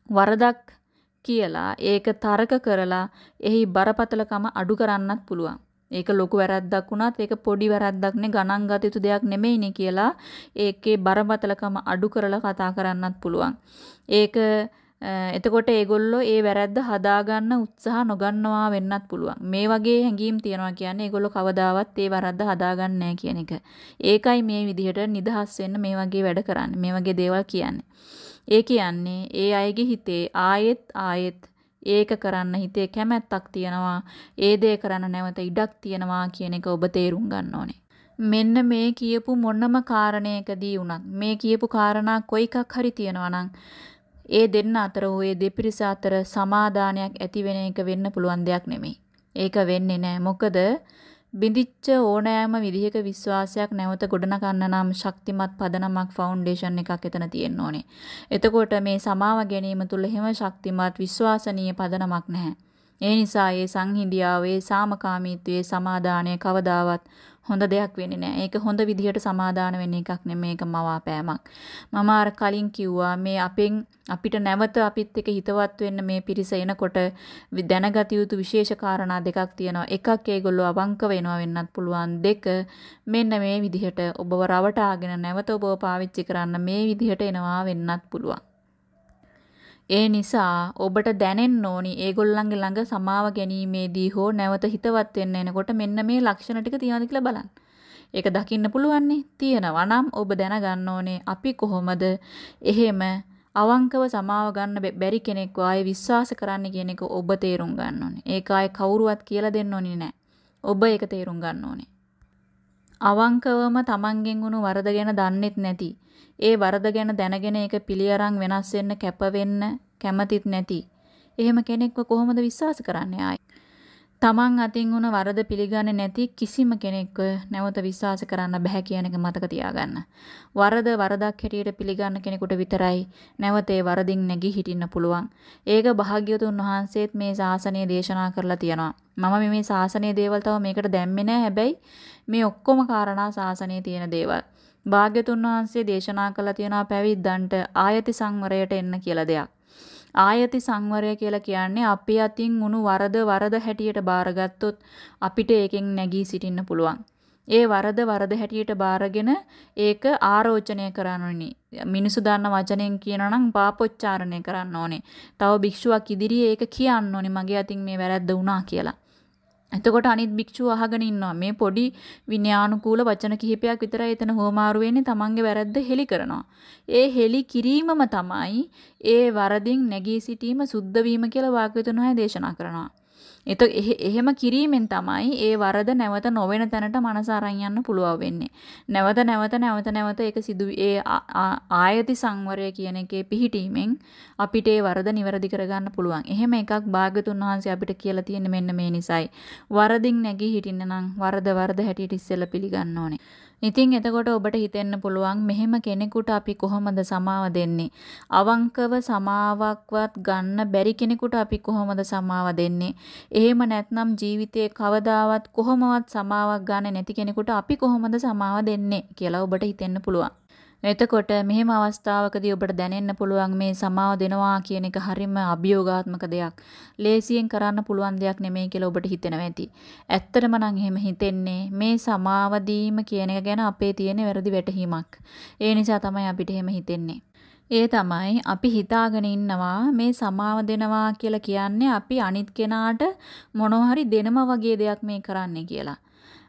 වරදක් කියලා ඒක තර්ක කරලා එහි බරපතලකම අඩු කරන්නත් පුළුවන්. ඒක ලොකු වැරද්දක් වුණත් ඒක පොඩි වැරද්දක් නේ ගණන් ගත යුතු දෙයක් නෙමෙයිනේ කියලා ඒකේ බරපතලකම අඩු කරලා කතා කරන්නත් පුළුවන්. ඒක එතකොට ඒගොල්ලෝ ඒ වැරද්ද හදාගන්න උත්සාහ නොගන්නවා වෙන්නත් පුළුවන්. මේ වගේ හැඟීම් තියනවා කියන්නේ ඒගොල්ලෝ කවදාවත් ඒ වැරද්ද හදාගන්නේ නැහැ කියන එක. ඒකයි මේ විදිහට නිදහස් වෙන්න මේ වගේ වැඩ කරන්නේ. මේ වගේ දේවල් කියන්නේ. ඒ කියන්නේ ඒ අයගේ හිතේ ආයෙත් ආයෙත් ඒක කරන්න හිතේ කැමැත්තක් තියනවා. ඒ දේ කරන්න නැවත ඉඩක් තියනවා කියන එක ඔබ තේරුම් ගන්න ඕනේ. මෙන්න මේ කියපු මොනම කාරණයකදී වුණත් මේ කියපු කාරණා කොයි එකක් හරි තියනවා නම් ඒ දෙන්න අතර හෝ ඒ දෙපිරිස අතර සමාදානයක් ඇති වෙන එක වෙන්න පුළුවන් දෙයක් නෙමෙයි. ඒක වෙන්නේ නැහැ. මොකද බිඳිච්ච ඕනෑම විදිහක විශ්වාසයක් නැවත ගොඩනගන්න නම් ශක්තිමත් පදනමක් ෆවුන්ඩේෂන් එකක් එතන තියෙන්න ඕනේ. එතකොට මේ සමාව ගැනීම තුල හැම ශක්තිමත් විශ්වාසනීය පදනමක් නැහැ. ඒ නිසා ඒ සංහිඳියාවේ සාමකාමීත්වයේ සමාදානය කවදාවත් හොඳ දෙයක් වෙන්නේ නැහැ. ඒක හොඳ විදිහට සමාදාන වෙන එකක් නෙමෙයි. ඒක මවාපෑමක්. මම අර කලින් කිව්වා මේ අපෙන් අපිට නැවත අපිත් එක්ක හිතවත් වෙන්න මේ පිරිස එනකොට දැනගත යුතු විශේෂ කාරණා දෙකක් තියෙනවා. එකක් ඒගොල්ලෝ අවංක වෙනවා වෙන්නත් පුළුවන්. දෙක මෙන්න මේ විදිහට ඔබව රවටාගෙන නැවත ඔබව පාවිච්චි කරන්න මේ විදිහට එනවා වෙන්නත් පුළුවන්. ඒ නිසා ඔබට දැනෙන්න ඕනි ඒගොල්ලන්ගේ ළඟ සමාව ගැනීමේදී හෝ නැවත හිතවත් වෙන්න එනකොට මෙන්න මේ ලක්ෂණ ටික තියනවද කියලා බලන්න. ඒක දකින්න පුළුවන්නේ. තියෙනවා නම් ඔබ දැනගන්න ඕනේ අපි කොහොමද එහෙම අවංකව සමාව ගන්න බැරි කෙනෙක්ව ආයේ විශ්වාස කරන්න කියන එක ඔබ තේරුම් ගන්න ඕනේ. ඒක ආයේ කවුරුවත් කියලා දෙන්න ඕනේ නැහැ. ඔබ ඒක තේරුම් ගන්න ඕනේ. අවංකවම තමන්ගෙන් වුණු වරද ගැන දන්නෙත් නැති ඒ වරද ගැන දැනගෙන ඒක පිළිඅරන් වෙනස් වෙන්න කැප වෙන්න කැමතිත් නැති. එහෙම කෙනෙක්ව කොහොමද විශ්වාස කරන්නේ ආයි? තමන් අතින් වුණ වරද පිළිගන්නේ නැති කිසිම කෙනෙක්ව නැවත විශ්වාස කරන්න බෑ කියන එක මතක තියාගන්න. වරද වරදක් හැටියට පිළිගන්න කෙනෙකුට විතරයි නැවත ඒ වරදින් නැගී හිටින්න පුළුවන්. ඒක භාග්‍යවතුන් වහන්සේත් මේ ශාසනය දේශනා කරලා තියෙනවා. මම මේ ශාසනයේ දේවල් තව මේකට දැම්මේ නෑ. හැබැයි මේ ඔක්කොම කාරණා ශාසනයේ තියෙන දේවල්. භාග්‍යතුන් වහන්සේ දේශනා කළා තියෙනවා පැවිද්දන්ට ආයති සංවරයට එන්න කියලා දෙයක්. ආයති සංවරය කියලා කියන්නේ අපි අතින් උණු වරද වරද හැටියට බාරගත්තොත් අපිට ඒකෙන් නැගී සිටින්න පුළුවන්. ඒ වරද වරද හැටියට බාරගෙන ඒක ආරෝචනය කරන්න ඕනේ. මිනිසු දන්න වචනෙන් කියනවා නම් පාපොච්චාරණය කරන්න ඕනේ. තව භික්ෂුවක් ඉදිරියේ ඒක කියන්න ඕනේ මගේ අතින් මේ වැරද්ද වුණා කියලා. එතකොට අනිත් භික්ෂුව අහගෙන ඉන්නවා මේ පොඩි විනයානුකූල වචන කිහිපයක් විතරයි එතන හෝමාරු වෙන්නේ තමන්ගේ වැරද්ද හෙලි කරනවා. ඒ හෙලි කිරීමම තමයි ඒ වරදින් නැගී සිටීම සුද්ධ වීම කියලා වාක්‍යතුන් හය දේශනා කරනවා. එත එහෙම කිරීමෙන් තමයි ඒ වරද නැවත නොවන තැනට මනස අරන් යන්න පුළුවන් වෙන්නේ. නැවත නැවත නැවත නැවත ඒක සිදු ඒ ආයති සංවරය කියන එකේ පිහිටීමෙන් අපිට ඒ වරද නිවැරදි කරගන්න පුළුවන්. එහෙම එකක් භාග්‍යතුන් වහන්සේ අපිට කියලා තියෙන්නේ මෙන්න මේ නිසයි. වරදින් නැගී හිටින්න නම් වරද වරද හැටියට ඉස්සෙල්ලා පිළිගන්න ඕනේ. ඉතින් එතකොට ඔබට හිතෙන්න පුළුවන් මෙහෙම කෙනෙකුට අපි කොහොමද සමාව දෙන්නේ? අවංකව සමාවක්වත් ගන්න බැරි කෙනෙකුට අපි කොහොමද සමාව දෙන්නේ? එහෙම නැත්නම් ජීවිතේ කවදාවත් කොහොමවත් සමාවක් ගන්න නැති කෙනෙකුට අපි කොහොමද සමාව දෙන්නේ කියලා ඔබට හිතෙන්න පුළුවන්. එතකොට මෙහෙම අවස්ථාවකදී ඔබට දැනෙන්න පුළුවන් මේ සමාව දෙනවා කියන එක හරිම අභියෝගාත්මක දෙයක්. ලේසියෙන් කරන්න පුළුවන් දෙයක් නෙමෙයි කියලා ඔබට හිතෙනවා ඇති. ඇත්තටම නම් එහෙම හිතෙන්නේ මේ සමාව කියන එක ගැන අපේ තියෙන වැරදි වැටහීමක්. ඒ නිසා තමයි අපිට එහෙම හිතෙන්නේ. ඒ තමයි අපි හිතාගෙන ඉන්නවා මේ සමාව දෙනවා කියලා කියන්නේ අපි අනිත් කෙනාට මොනවා හරි දෙනම වගේ දෙයක් මේ කරන්නේ කියලා.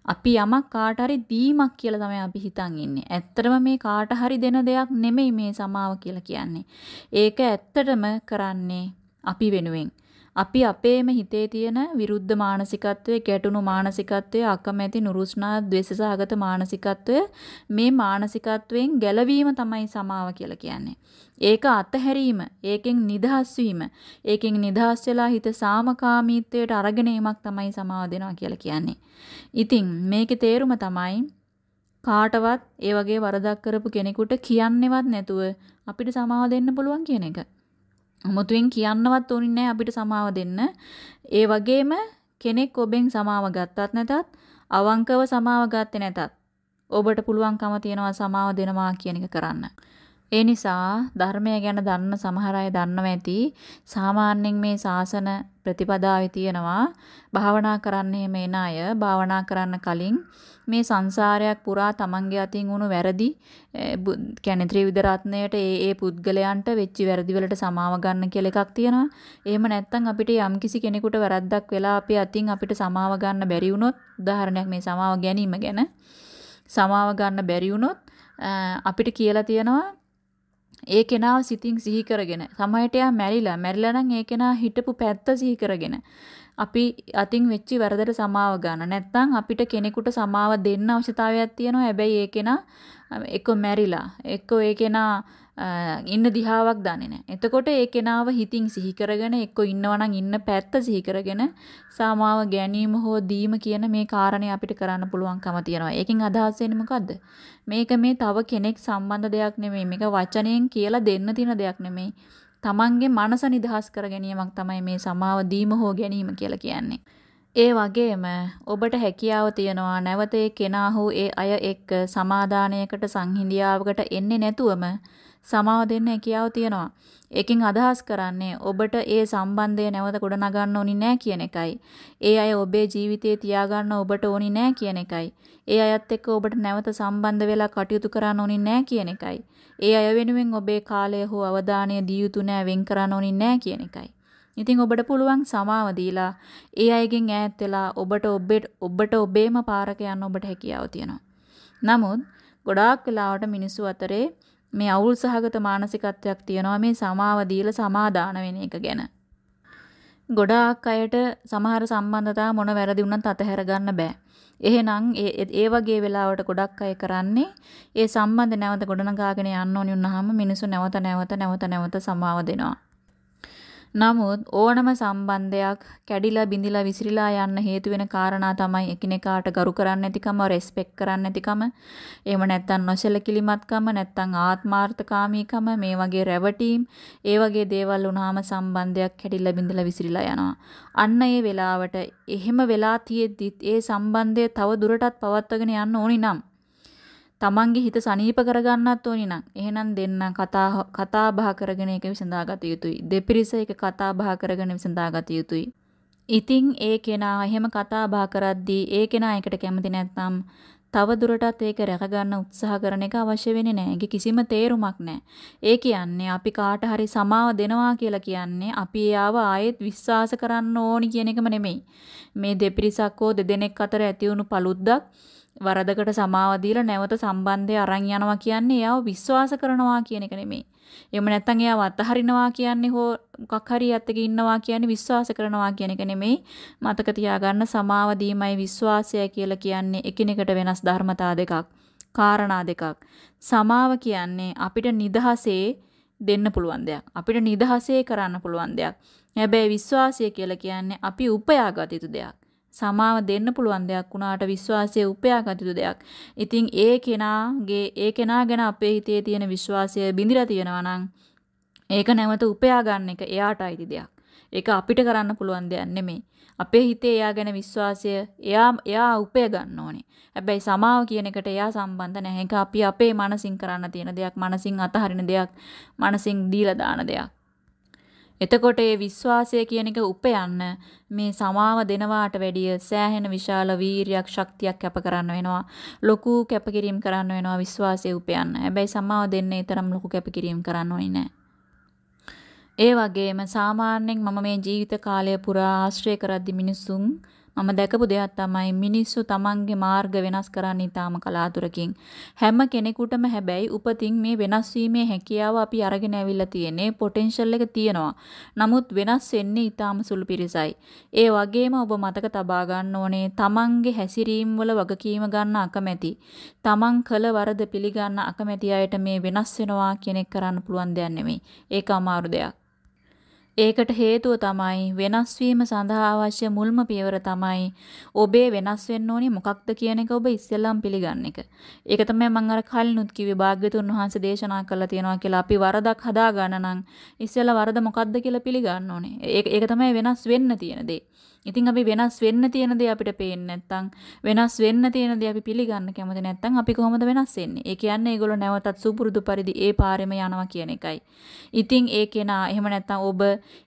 අපි යමක් කාට හරි දීමක් කියලා තමයි අපි හිතන් ඉන්නේ. ඇත්තටම මේ කාට හරි දෙන දෙයක් නෙමෙයි මේ සමාව කියලා කියන්නේ. ඒක ඇත්තටම කරන්නේ අපි වෙනුවෙන්. අපි අපේම හිතේ තියෙන විරුද්ධ මානසිකත්වයේ ගැටුණු මානසිකත්වයේ අකමැති නුරුස්නා ද්වේෂසහගත මානසිකත්වය මේ මානසිකත්වයෙන් ගැලවීම තමයි සමාව කියලා කියන්නේ. ඒක අතහැරීම, ඒකෙන් නිදහස් වීම, ඒකෙන් නිදහස් වෙලා හිත සාමකාමීත්වයට අරගෙන ඒමක් තමයි සමාව දෙනවා කියලා කියන්නේ. ඉතින් මේකේ තේරුම තමයි කාටවත් ඒ වගේ වරදක් කරපු කෙනෙකුට කියන්නේවත් නැතුව අපිට සමාව දෙන්න පුළුවන් කියන එක. අමුතුවෙන් කියන්නවත් ඕනේ නැහැ අපිට සමාව දෙන්න. ඒ වගේම කෙනෙක් ඔබෙන් සමාව ගත්තත් නැතත් අවංකව සමාව ගත්තේ නැතත් ඔබට පුළුවන්කම තියනවා සමාව දෙනවා කියන එක කරන්න. ඒ නිසා ධර්මය ගැන දන්න සමහර අය දන්නවා ඇති සාමාන්‍යයෙන් මේ ශාසන ප්‍රතිපදාවේ තියෙනවා භාවනා කරන්න එහෙම එන අය භාවනා කරන්න කලින් මේ සංසාරයක් පුරා තමන්ගේ අතින් වුණු වැරදි කියන්නේ ත්‍රිවිධ රත්නයට ඒ ඒ පුද්ගලයන්ට වෙච්ච වැරදි වලට සමාව ගන්න කියලා එකක් තියෙනවා. එහෙම නැත්නම් අපිට යම්කිසි කෙනෙකුට වැරද්දක් වෙලා අපි අතින් අපිට සමාව ගන්න බැරි වුණොත් උදාහරණයක් මේ සමාව ගැනීම ගැන සමාව ගන්න බැරි වුණොත් අපිට කියලා තියෙනවා ඒ කෙනාව සිතින් සිහි කරගෙන සමහරට එයා මැරිලා මැරිලා නම් ඒ කෙනා හිටපු පැත්ත සිහි කරගෙන අපි අතින් වෙච්ච වැරදට සමාව ගන්න. නැත්නම් අපිට කෙනෙකුට සමාව දෙන්න අවශ්‍යතාවයක් තියෙනවා. හැබැයි ඒ කෙනා එක්ක මැරිලා එක්ක ඒ කෙනා ඉන්න දිහාවක් දන්නේ නැහැ. එතකොට ඒ කෙනාව හිතින් සිහි කරගෙන එක්ක ඉන්නවනම් ඉන්න පැත්ත සිහි කරගෙන සමාව ගැනීම හෝ දීම කියන මේ කාරණේ අපිට කරන්න පුළුවන්කම තියෙනවා. ඒකෙන් අදහස් වෙන්නේ මොකද්ද? මේක මේ තව කෙනෙක් සම්බන්ධ දෙයක් නෙමෙයි. මේක වචනයෙන් කියලා දෙන්න තියෙන දෙයක් නෙමෙයි. තමන්ගේ මනස නිදහස් කර ගැනීමක් තමයි මේ සමාව දීම හෝ ගැනීම කියලා කියන්නේ. ඒ වගේම ඔබට හැකියාව තියනවා නැවත ඒ කෙනා හෝ ඒ අය එක්ක සමාදානයකට සංහිඳියාවකට එන්නේ නැතුවම සමාව දෙන්න හැකියාව තියෙනවා. ඒකෙන් අදහස් කරන්නේ ඔබට ඒ සම්බන්ධය නැවත ගොඩනගන්න ඕනි නෑ කියන එකයි. ඒ අය ඔබේ ජීවිතේ තියාගන්න ඔබට ඕනි නෑ කියන එකයි. ඒ අයත් එක්ක ඔබට නැවත සම්බන්ධ වෙලා කටයුතු කරන්න ඕනි නෑ කියන එකයි. ඒ අය වෙනුවෙන් ඔබේ කාලය හෝ අවධානය දිය යුතු නෑ වෙන් කරන්න ඕනි නෑ කියන එකයි. ඉතින් ඔබට පුළුවන් සමාව දීලා ඒ අයගෙන් ඈත් වෙලා ඔබට ඔබට ඔබට ඔබේම පාරක යන්න ඔබට හැකියාව තියෙනවා. නමුත් ගොඩාක් වෙලාවට මිනිස්සු අතරේ මේ අවුල් සහගත මානසිකත්වයක් තියෙනවා මේ සමාව දීලා සමාදාන වෙන එක ගැන. ගොඩාක් අයට සමහර සම්බන්ධතා මොන වැරදි වුණත් අතහැර ගන්න බෑ. එහෙනම් ඒ වගේ වෙලාවට ගොඩක් අය කරන්නේ ඒ සම්බන්ධ නැවත ගොඩනගාගෙන යන්න ඕනි වුණාම මිනිස්සු නැවත නැවත නැවත නැවත සමාව දෙනවා. නමුත් ඕනම සම්බන්ධයක් කැඩිලා බිඳිලා විසිරීලා යන්න හේතු වෙන කාරණා තමයි එකිනෙකාට ගරු කරන්නේ නැතිකම, රෙස්පෙක්ට් කරන්නේ නැතිකම, එහෙම නැත්නම් නොසැලකිලිමත්කම, නැත්නම් ආත්මාර්ථකාමීකම, මේ වගේ රැවටීම්, ඒ වගේ දේවල් වුණාම සම්බන්ධයක් කැඩිලා බිඳිලා විසිරීලා යනවා. අන්න ඒ වෙලාවට එහෙම වෙලා තියෙද්දිත් ඒ සම්බන්ධය තව දුරටත් පවත්වාගෙන යන්න ඕනි නම් තමන්ගේ හිත සනීප කරගන්නත් ඕනි නම් එහෙනම් දෙන්න කතා කතා බහ කරගෙන ඒක විසඳාගත යුතුයි. දෙපිරිස ඒක කතා බහ කරගෙන විසඳාගත යුතුයි. ඉතින් ඒ කෙනා එහෙම කතා බහ කරද්දී ඒ කෙනා එකට කැමති නැත්නම් තව දුරටත් ඒක රැකගන්න උත්සාහ කරන එක අවශ්‍ය වෙන්නේ නැහැ. ඒකේ කිසිම තේරුමක් නැහැ. ඒ කියන්නේ අපි කාට හරි සමාව දෙනවා කියලා කියන්නේ අපි එයාව ආයෙත් විශ්වාස කරන්න ඕනි කියන එකම නෙමෙයි. මේ දෙපිරිසක් හෝ දෙදෙනෙක් අතර ඇති වුණු paluddක් වරදකට සමාව දීලා නැවත සම්බන්ධය අරන් යනවා කියන්නේ එයාව විශ්වාස කරනවා කියන එක නෙමෙයි. එහෙම නැත්නම් එයාව අතහරිනවා කියන්නේ හෝ මොකක් හරි යත්තක ඉන්නවා කියන්නේ විශ්වාස කරනවා කියන එක නෙමෙයි. මතක තියාගන්න සමාව දීමයි විශ්වාසය කියලා කියන්නේ එකිනෙකට වෙනස් ධර්මතා දෙකක්. කාරණා දෙකක්. සමාව කියන්නේ අපිට නිදහසේ දෙන්න පුළුවන් දෙයක්. අපිට නිදහසේ කරන්න පුළුවන් දෙයක්. හැබැයි විශ්වාසය කියලා කියන්නේ අපි උපයාගත යුතු දෙයක්. සමාව දෙන්න පුළුවන් දෙයක් වුණාට විශ්වාසය උපයාගත යුතු දෙයක්. ඉතින් ඒ කෙනාගේ ඒ කෙනා ගැන අපේ හිතේ තියෙන විශ්වාසය බිඳිලා තියෙනවා නම් ඒක නැවත උපයා ගන්න එක එයාට අයිති දෙයක්. ඒක අපිට කරන්න පුළුවන් දෙයක් නෙමෙයි. අපේ හිතේ එයා ගැන විශ්වාසය එයා එයා උපය ගන්න ඕනේ. හැබැයි සමාව කියන එකට එයා සම්බන්ධ නැහැ. ඒක අපි අපේ මනසින් කරන්න තියෙන දෙයක්, මනසින් අතහරින දෙයක්, මනසින් දීලා දාන දෙයක්. එතකොට ඒ විශ්වාසය කියන එක උපයන්න මේ සමාව දෙනවාට වැඩිය සෑහෙන විශාල වීරියක් ශක්තියක් කැප කරන්න වෙනවා. ලොකු කැපකිරීම කරන්න වෙනවා විශ්වාසය උපයන්න. හැබැයි සමාව දෙන්නේ තරම් ලොකු කැපකිරීම කරන්න ඕනේ නැහැ. ඒ වගේම සාමාන්‍යයෙන් මම මේ ජීවිත කාලය පුරා ආශ්‍රය කරද්දි මිනිසුන් මම දැකපු දෙයක් තමයි මිනිස්සු තමන්ගේ මාර්ග වෙනස් කරන්න ඉතාම කලාතුරකින්. හැම කෙනෙකුටම හැබැයි උපතින් මේ වෙනස් වීමේ හැකියාව අපි අරගෙන ඇවිල්ලා තියෙන්නේ පොටෙන්ෂල් එක තියෙනවා. නමුත් වෙනස් වෙන්නේ ඉතාම සුළු පිරිසයි. ඒ වගේම ඔබ මතක තබා ගන්න ඕනේ තමන්ගේ හැසිරීම් වල වගකීම ගන්න අකමැති. තමන් කළ වරද පිළිගන්න අකමැති අයට මේ වෙනස් වෙනවා කියන එක කරන්න පුළුවන් දෙයක් නෙමෙයි. ඒක අමාරු දෙයක්. ඒකට හේතුව තමයි වෙනස් වීම සඳහා අවශ්‍ය මුල්ම පියවර තමයි ඔබේ වෙනස් වෙන්න ඕනි මොකක්ද කියන එක ඔබ ඉස්සෙල්ලාම පිළිගන්න එක. ඒක තමයි මම අර කලිනුත් කිව්වේ භාග්‍යතුන් වහන්සේ දේශනා කළා තියෙනවා කියලා අපි වරදක් හදා ගන්න නම් ඉස්සෙල්ලා වරද මොකක්ද කියලා පිළිගන්න ඕනේ. ඒක ඒක තමයි වෙනස් වෙන්න තියෙන දේ. ඉතින් අපි වෙනස් වෙන්න තියෙන දේ අපිට පේන්නේ නැත්නම් වෙනස් වෙන්න තියෙන දේ අපි පිළිගන්න කැමති නැත්නම් අපි කොහොමද වෙනස් වෙන්නේ? ඒ කියන්නේ ඒගොල්ලෝ නැවතත් සුපුරුදු පරිදි ඒ පාරෙම යනවා කියන එකයි. ඉතින් ඒ කෙනා එහෙම නැත්නම් ඔබ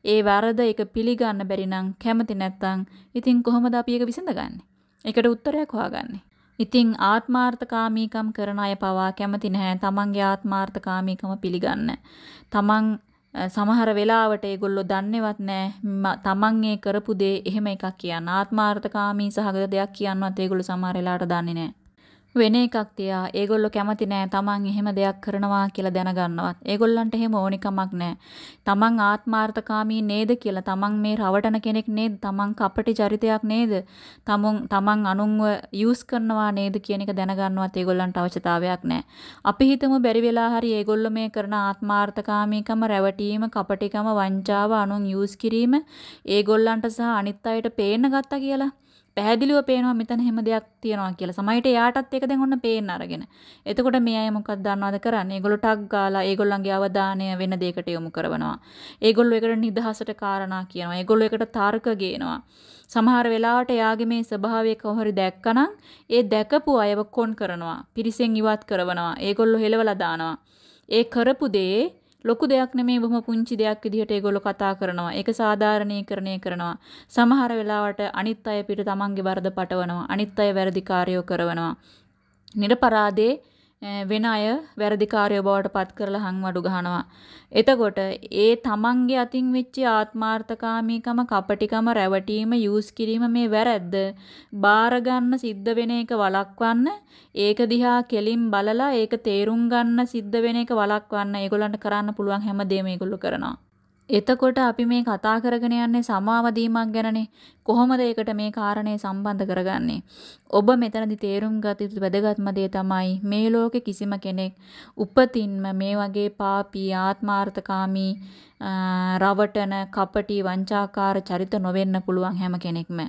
ඒ වරද ඒක පිළිගන්න බැරි නම් කැමති නැත්නම් ඉතින් කොහොමද අපි ඒක විසඳගන්නේ? ඒකට උත්තරයක් හොයාගන්නේ. ඉතින් ආත්මාර්ථකාමීකම් කරන අය පවා කැමති නැහැ තමන්ගේ ආත්මාර්ථකාමීකම පිළිගන්න. තමන් සමහර වෙලාවට ඒගොල්ලෝ දන්නේවත් නැහැ තමන් ඒ කරපු දේ එහෙම එකක් කියන්න. ආත්මාර්ථකාමී සහගත දෙයක් කියන්නවත් ඒගොල්ලෝ සමහර වෙලාවට දන්නේ නැහැ වෙන එකක් තියා ඒගොල්ලෝ කැමති නෑ තමන් එහෙම දෙයක් කරනවා කියලා දැනගන්නවත්. ඒගොල්ලන්ට එහෙම ඕනිකමක් නෑ. තමන් ආත්මාර්ථකාමී නේද කියලා තමන් මේ රවටන කෙනෙක් නේද? තමන් කපටි චරිතයක් නේද? තමන් තමන් අනුන්ව යූස් කරනවා නේද කියන එක දැනගන්නවත් ඒගොල්ලන්ට අවශ්‍යතාවයක් නෑ. අපි හිතමු බැරි වෙලා හරි ඒගොල්ලෝ මේ කරන ආත්මාර්ථකාමීකම රැවටීම, කපටිකම, වංචාව, අනුන් යූස් කිරීම ඒගොල්ලන්ට සහ අනිත් අයට පේන්න ගත්තා කියලා. පැහැදිලිව පේනවා මෙතන හැම දෙයක් තියෙනවා කියලා. සමහරට එයාටත් ඒක දැන් ඔන්න පේන්න අරගෙන. එතකොට මේ අය මොකක්ද දන්නවද කරන්නේ? ඒගොල්ලෝ ටග් ගාලා ඒගොල්ලන්ගේ අවධානය වෙන දෙයකට යොමු කරනවා. ඒගොල්ලෝ ඒකට නිදහසට කාරණා කියනවා. ඒගොල්ලෝ ඒකට තර්ක ගේනවා. සමහර වෙලාවට එයාගේ මේ ස්වභාවය කොහොමරි දැක්කනම් ඒ දැකපු අයව කොන් කරනවා. පිරිසෙන් ඉවත් කරනවා. ඒගොල්ලෝ හෙලවලා දානවා. ඒ කරපු දේ ලොකු දෙයක් නෙමෙයි බොහොම පුංචි දෙයක් විදිහට ඒගොල්ලෝ කතා කරනවා. ඒක සාධාරණීකරණය කරනවා. සමහර වෙලාවට අනිත් අය පිට තමන්ගේ වරද පටවනවා. අනිත් අය වැරදිකාරයෝ කරනවා. නිර්පරාදේ වෙන අය වැරදිකාරයෝ බවට පත් කරලා හංවඩු ගහනවා. එතකොට ඒ තමන්ගේ අතින් වෙච්ච ආත්මාර්ථකාමීකම, කපටිකම, රැවටීම, යූස් කිරීම මේ වැරද්ද බාර ගන්න සිද්ධ වෙන එක වළක්වන්න, ඒක දිහා කෙලින් බලලා ඒක තේරුම් ගන්න සිද්ධ වෙන එක වළක්වන්න ඒගොල්ලන්ට කරන්න පුළුවන් හැමදේම ඒගොල්ලෝ කරනවා. එතකොට අපි මේ කතා කරගෙන යන්නේ සමාව දීමක් ගැනනේ. කොහොමද ඒකට මේ කාරණේ සම්බන්ධ කරගන්නේ? ඔබ මෙතනදි තේරුම් ගත යුතු වැදගත්ම දේ තමයි මේ ලෝකේ කිසිම කෙනෙක් උපතින්ම මේ වගේ පාපී ආත්මාර්ථකාමී රවටන කපටි වංචාකාර චරිත නොවෙන්න පුළුවන් හැම කෙනෙක්ම.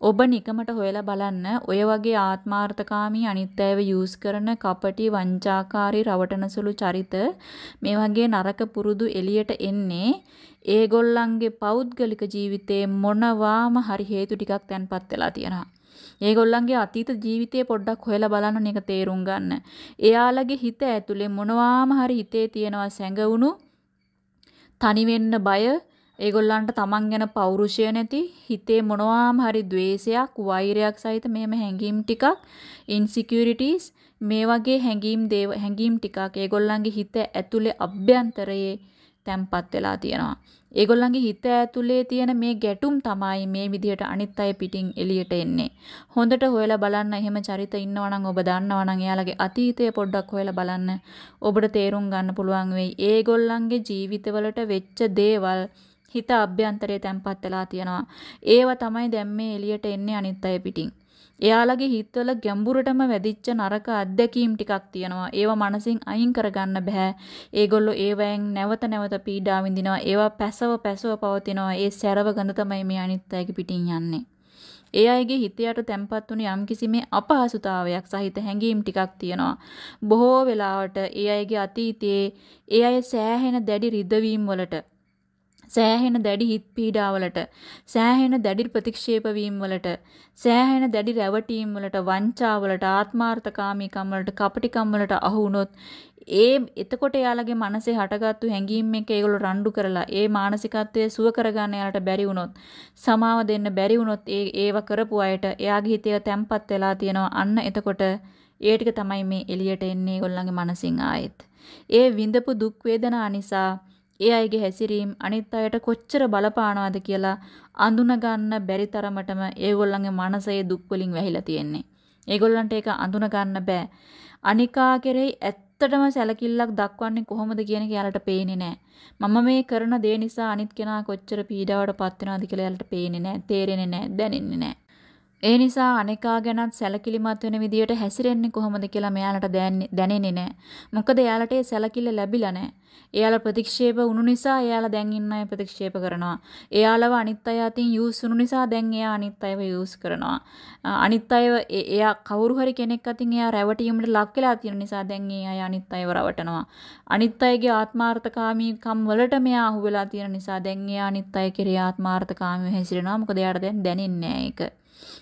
ඔබ නිකමට හොයලා බලන්න ඔය වගේ ආත්මාර්ථකාමී අනිත් අයව යූස් කරන කපටි වංචාකාරී රවටන සුළු චරිත මේ වගේ නරක පුරුදු එළියට එන්නේ ඒගොල්ලන්ගේ පෞද්ගලික ජීවිතේ මොනවාම හරි හේතු ටිකක් තැන්පත් වෙලා තියෙනවා. ඒගොල්ලන්ගේ අතීත ජීවිතේ පොඩ්ඩක් හොයලා බලන්න මේක තේරුම් ගන්න. එයාලගේ හිත ඇතුලේ මොනවාම හරි හිතේ තියෙනවා සැඟවුණු තනි වෙන්න බය. ඒගොල්ලන්ට තමන් ගැන පෞරුෂය නැති හිතේ මොනවාම හරි द्वේෂයක් වෛරයක් සහිත මෙහෙම හැඟීම් ටිකක් ඉන්සිකියුරිටිස් මේ වගේ හැඟීම් දේව හැඟීම් ටිකක්. ඒගොල්ලන්ගේ හිත ඇතුලේ අභ්‍යන්තරයේ තැම්පත් වෙලා තියෙනවා. ඒගොල්ලන්ගේ හිත ඇතුලේ තියෙන මේ ගැටුම් තමයි මේ විදිහට අනිත් අය පිටින් එළියට එන්නේ. හොඳට හොයලා බලන්න එහෙම චරිත ඉන්නවා නම් ඔබ දන්නවා නම් එයාලගේ අතීතය පොඩ්ඩක් හොයලා බලන්න. ඔබට තේරුම් ගන්න පුළුවන් වෙයි. ඒගොල්ලන්ගේ ජීවිතවලට වෙච්ච දේවල් හිත අභ්‍යන්තරයේ තැම්පත් වෙලා තියෙනවා. ඒව තමයි දැන් මේ එළියට එන්නේ අනිත් අය පිටින්. එයාලගේ හිතවල ගැඹුරටම වැදිච්ච නරක අත්දැකීම් ටිකක් තියෙනවා. ඒවා මනසින් අයින් කරගන්න බෑ. ඒගොල්ලෝ ඒවෙන් නැවත නැවත පීඩා විඳිනවා. ඒවා පැසව පැසව පවතිනවා. ඒ සැරව ගඳ තමයි මේ අනිත් අයගේ පිටින් යන්නේ. ඒ අයගේ හිත යට තැම්පත් වුණු යම්කිසි මේ අපහසුතාවයක් සහිත හැඟීම් ටිකක් තියෙනවා. බොහෝ වෙලාවට ඒ අයගේ අතීතයේ ඒ අය සෑහෙන දැඩි රිදවීම් වලට සෑහෙන දැඩි හිත් පීඩාවලට, සෑහෙන දැඩි ප්‍රතික්ෂේප වීම වලට, සෑහෙන දැඩි රැවටීම් වලට, වංචාවලට, ආත්මාර්ථකාමීකම් වලට, කපටිකම් වලට අහු වුණොත් ඒ එතකොට එයාලගේ මනසේ හටගත්තු හැඟීම් එක ඒගොල්ලෝ රණ්ඩු කරලා ඒ මානසිකත්වය සුව කරගන්න එයාලට බැරි වුණොත් සමාව දෙන්න බැරි වුණොත් ඒ ඒව කරපු අයට එයාගේ හිතේ තැම්පත් වෙලා තියෙනවා. අන්න එතකොට ඒ ටික තමයි මේ එළියට එන්නේ ඒගොල්ලන්ගේ මනසින් ආයෙත්. ඒ විඳපු දුක් වේදනා නිසා ඒ අයගේ හැසිරීම අනිත් අයට කොච්චර බලපානවද කියලා අඳුන ගන්න බැරි තරමටම ඒගොල්ලන්ගේ මනසේ දුක් වලින් වැහිලා තියෙන්නේ. ඒගොල්ලන්ට ඒක අඳුන ගන්න බෑ. අනිකා කෙරෙහි ඇත්තටම සැලකිල්ලක් දක්වන්නේ කොහොමද කියන එක යාලට පේන්නේ නැහැ. මම මේ කරන දේ නිසා අනිත් කෙනා කොච්චර පීඩාවට පත් වෙනවද කියලා යාලට පේන්නේ නැහැ, තේරෙන්නේ නැහැ, දැනෙන්නේ නැහැ. ඒ නිසා අනිකා ගැනත් සැලකිලිමත් වෙන විදියට හැසිරෙන්නේ කොහොමද කියලා මෙයාලට දැනෙන්නේ නැහැ. මොකද එයාලට ඒ සැලකිල්ල ලැබිලා නැහැ. එයාලා ප්‍රතික්ෂේප වුණු නිසා එයාලා දැන් ඉන්න අය ප්‍රතික්ෂේප කරනවා. එයාලව අනිත් අය අතින් යූස් වුණු නිසා දැන් එයා අනිත් අයව යූස් කරනවා. අනිත් අයව එයා කවුරු හරි කෙනෙක් අතින් එයා රැවටීමට ලක් වෙලා තියෙන නිසා දැන් ඒ අය අනිත් අයව රවටනවා. අනිත් අයගේ ආත්මාර්ථකාමීකම් වලට මෙයා අහු වෙලා තියෙන නිසා දැන් එයා අනිත් අය කෙරේ ආත්මාර්ථකාමීව හැසිරෙනවා. මොකද එයාට දැන් දැනෙන්නේ නැහැ ඒක.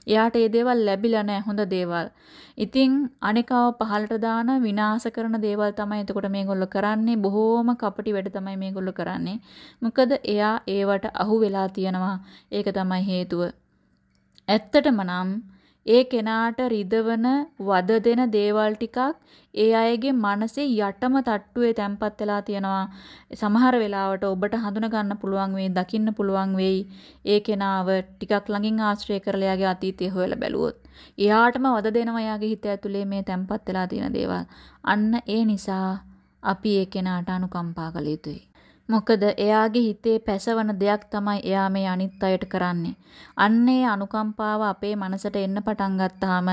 එයාට ඒ දේවල් ලැබිලා නැහැ හොඳ දේවල්. ඉතින් අනිකාව පහලට දාන විනාශ කරන දේවල් තමයි එතකොට මේගොල්ලෝ කරන්නේ. බොහෝම කපටි වැඩ තමයි මේගොල්ලෝ කරන්නේ. මොකද එයා ඒවට අහු වෙලා තියෙනවා. ඒක තමයි හේතුව. ඇත්තටම නම් ඒ කෙනාට රිදවන වද දෙන දේවල් ටිකක් ඒ අයගේ මනසේ යටම තට්ටුවේ තැම්පත් වෙලා තියෙනවා. සමහර වෙලාවට ඔබට හඳුන ගන්න පුළුවන් වෙයි, දකින්න පුළුවන් වෙයි. ඒ කෙනාව ටිකක් ළඟින් ආශ්‍රය කරලා යාගේ අතීතය හොයලා බැලුවොත්. එයාටම වද දෙනවා යාගේ හිත ඇතුලේ මේ තැම්පත් වෙලා තියෙන දේවල්. අන්න ඒ නිසා අපි ඒ කෙනාට අනුකම්පා කළ යුතුයි. මොකද එයාගේ හිතේ පැසවන දෙයක් තමයි එයා මේ අනිත් අයට කරන්නේ. අන්නේ අනුකම්පාව අපේ මනසට එන්න පටන් ගත්තාම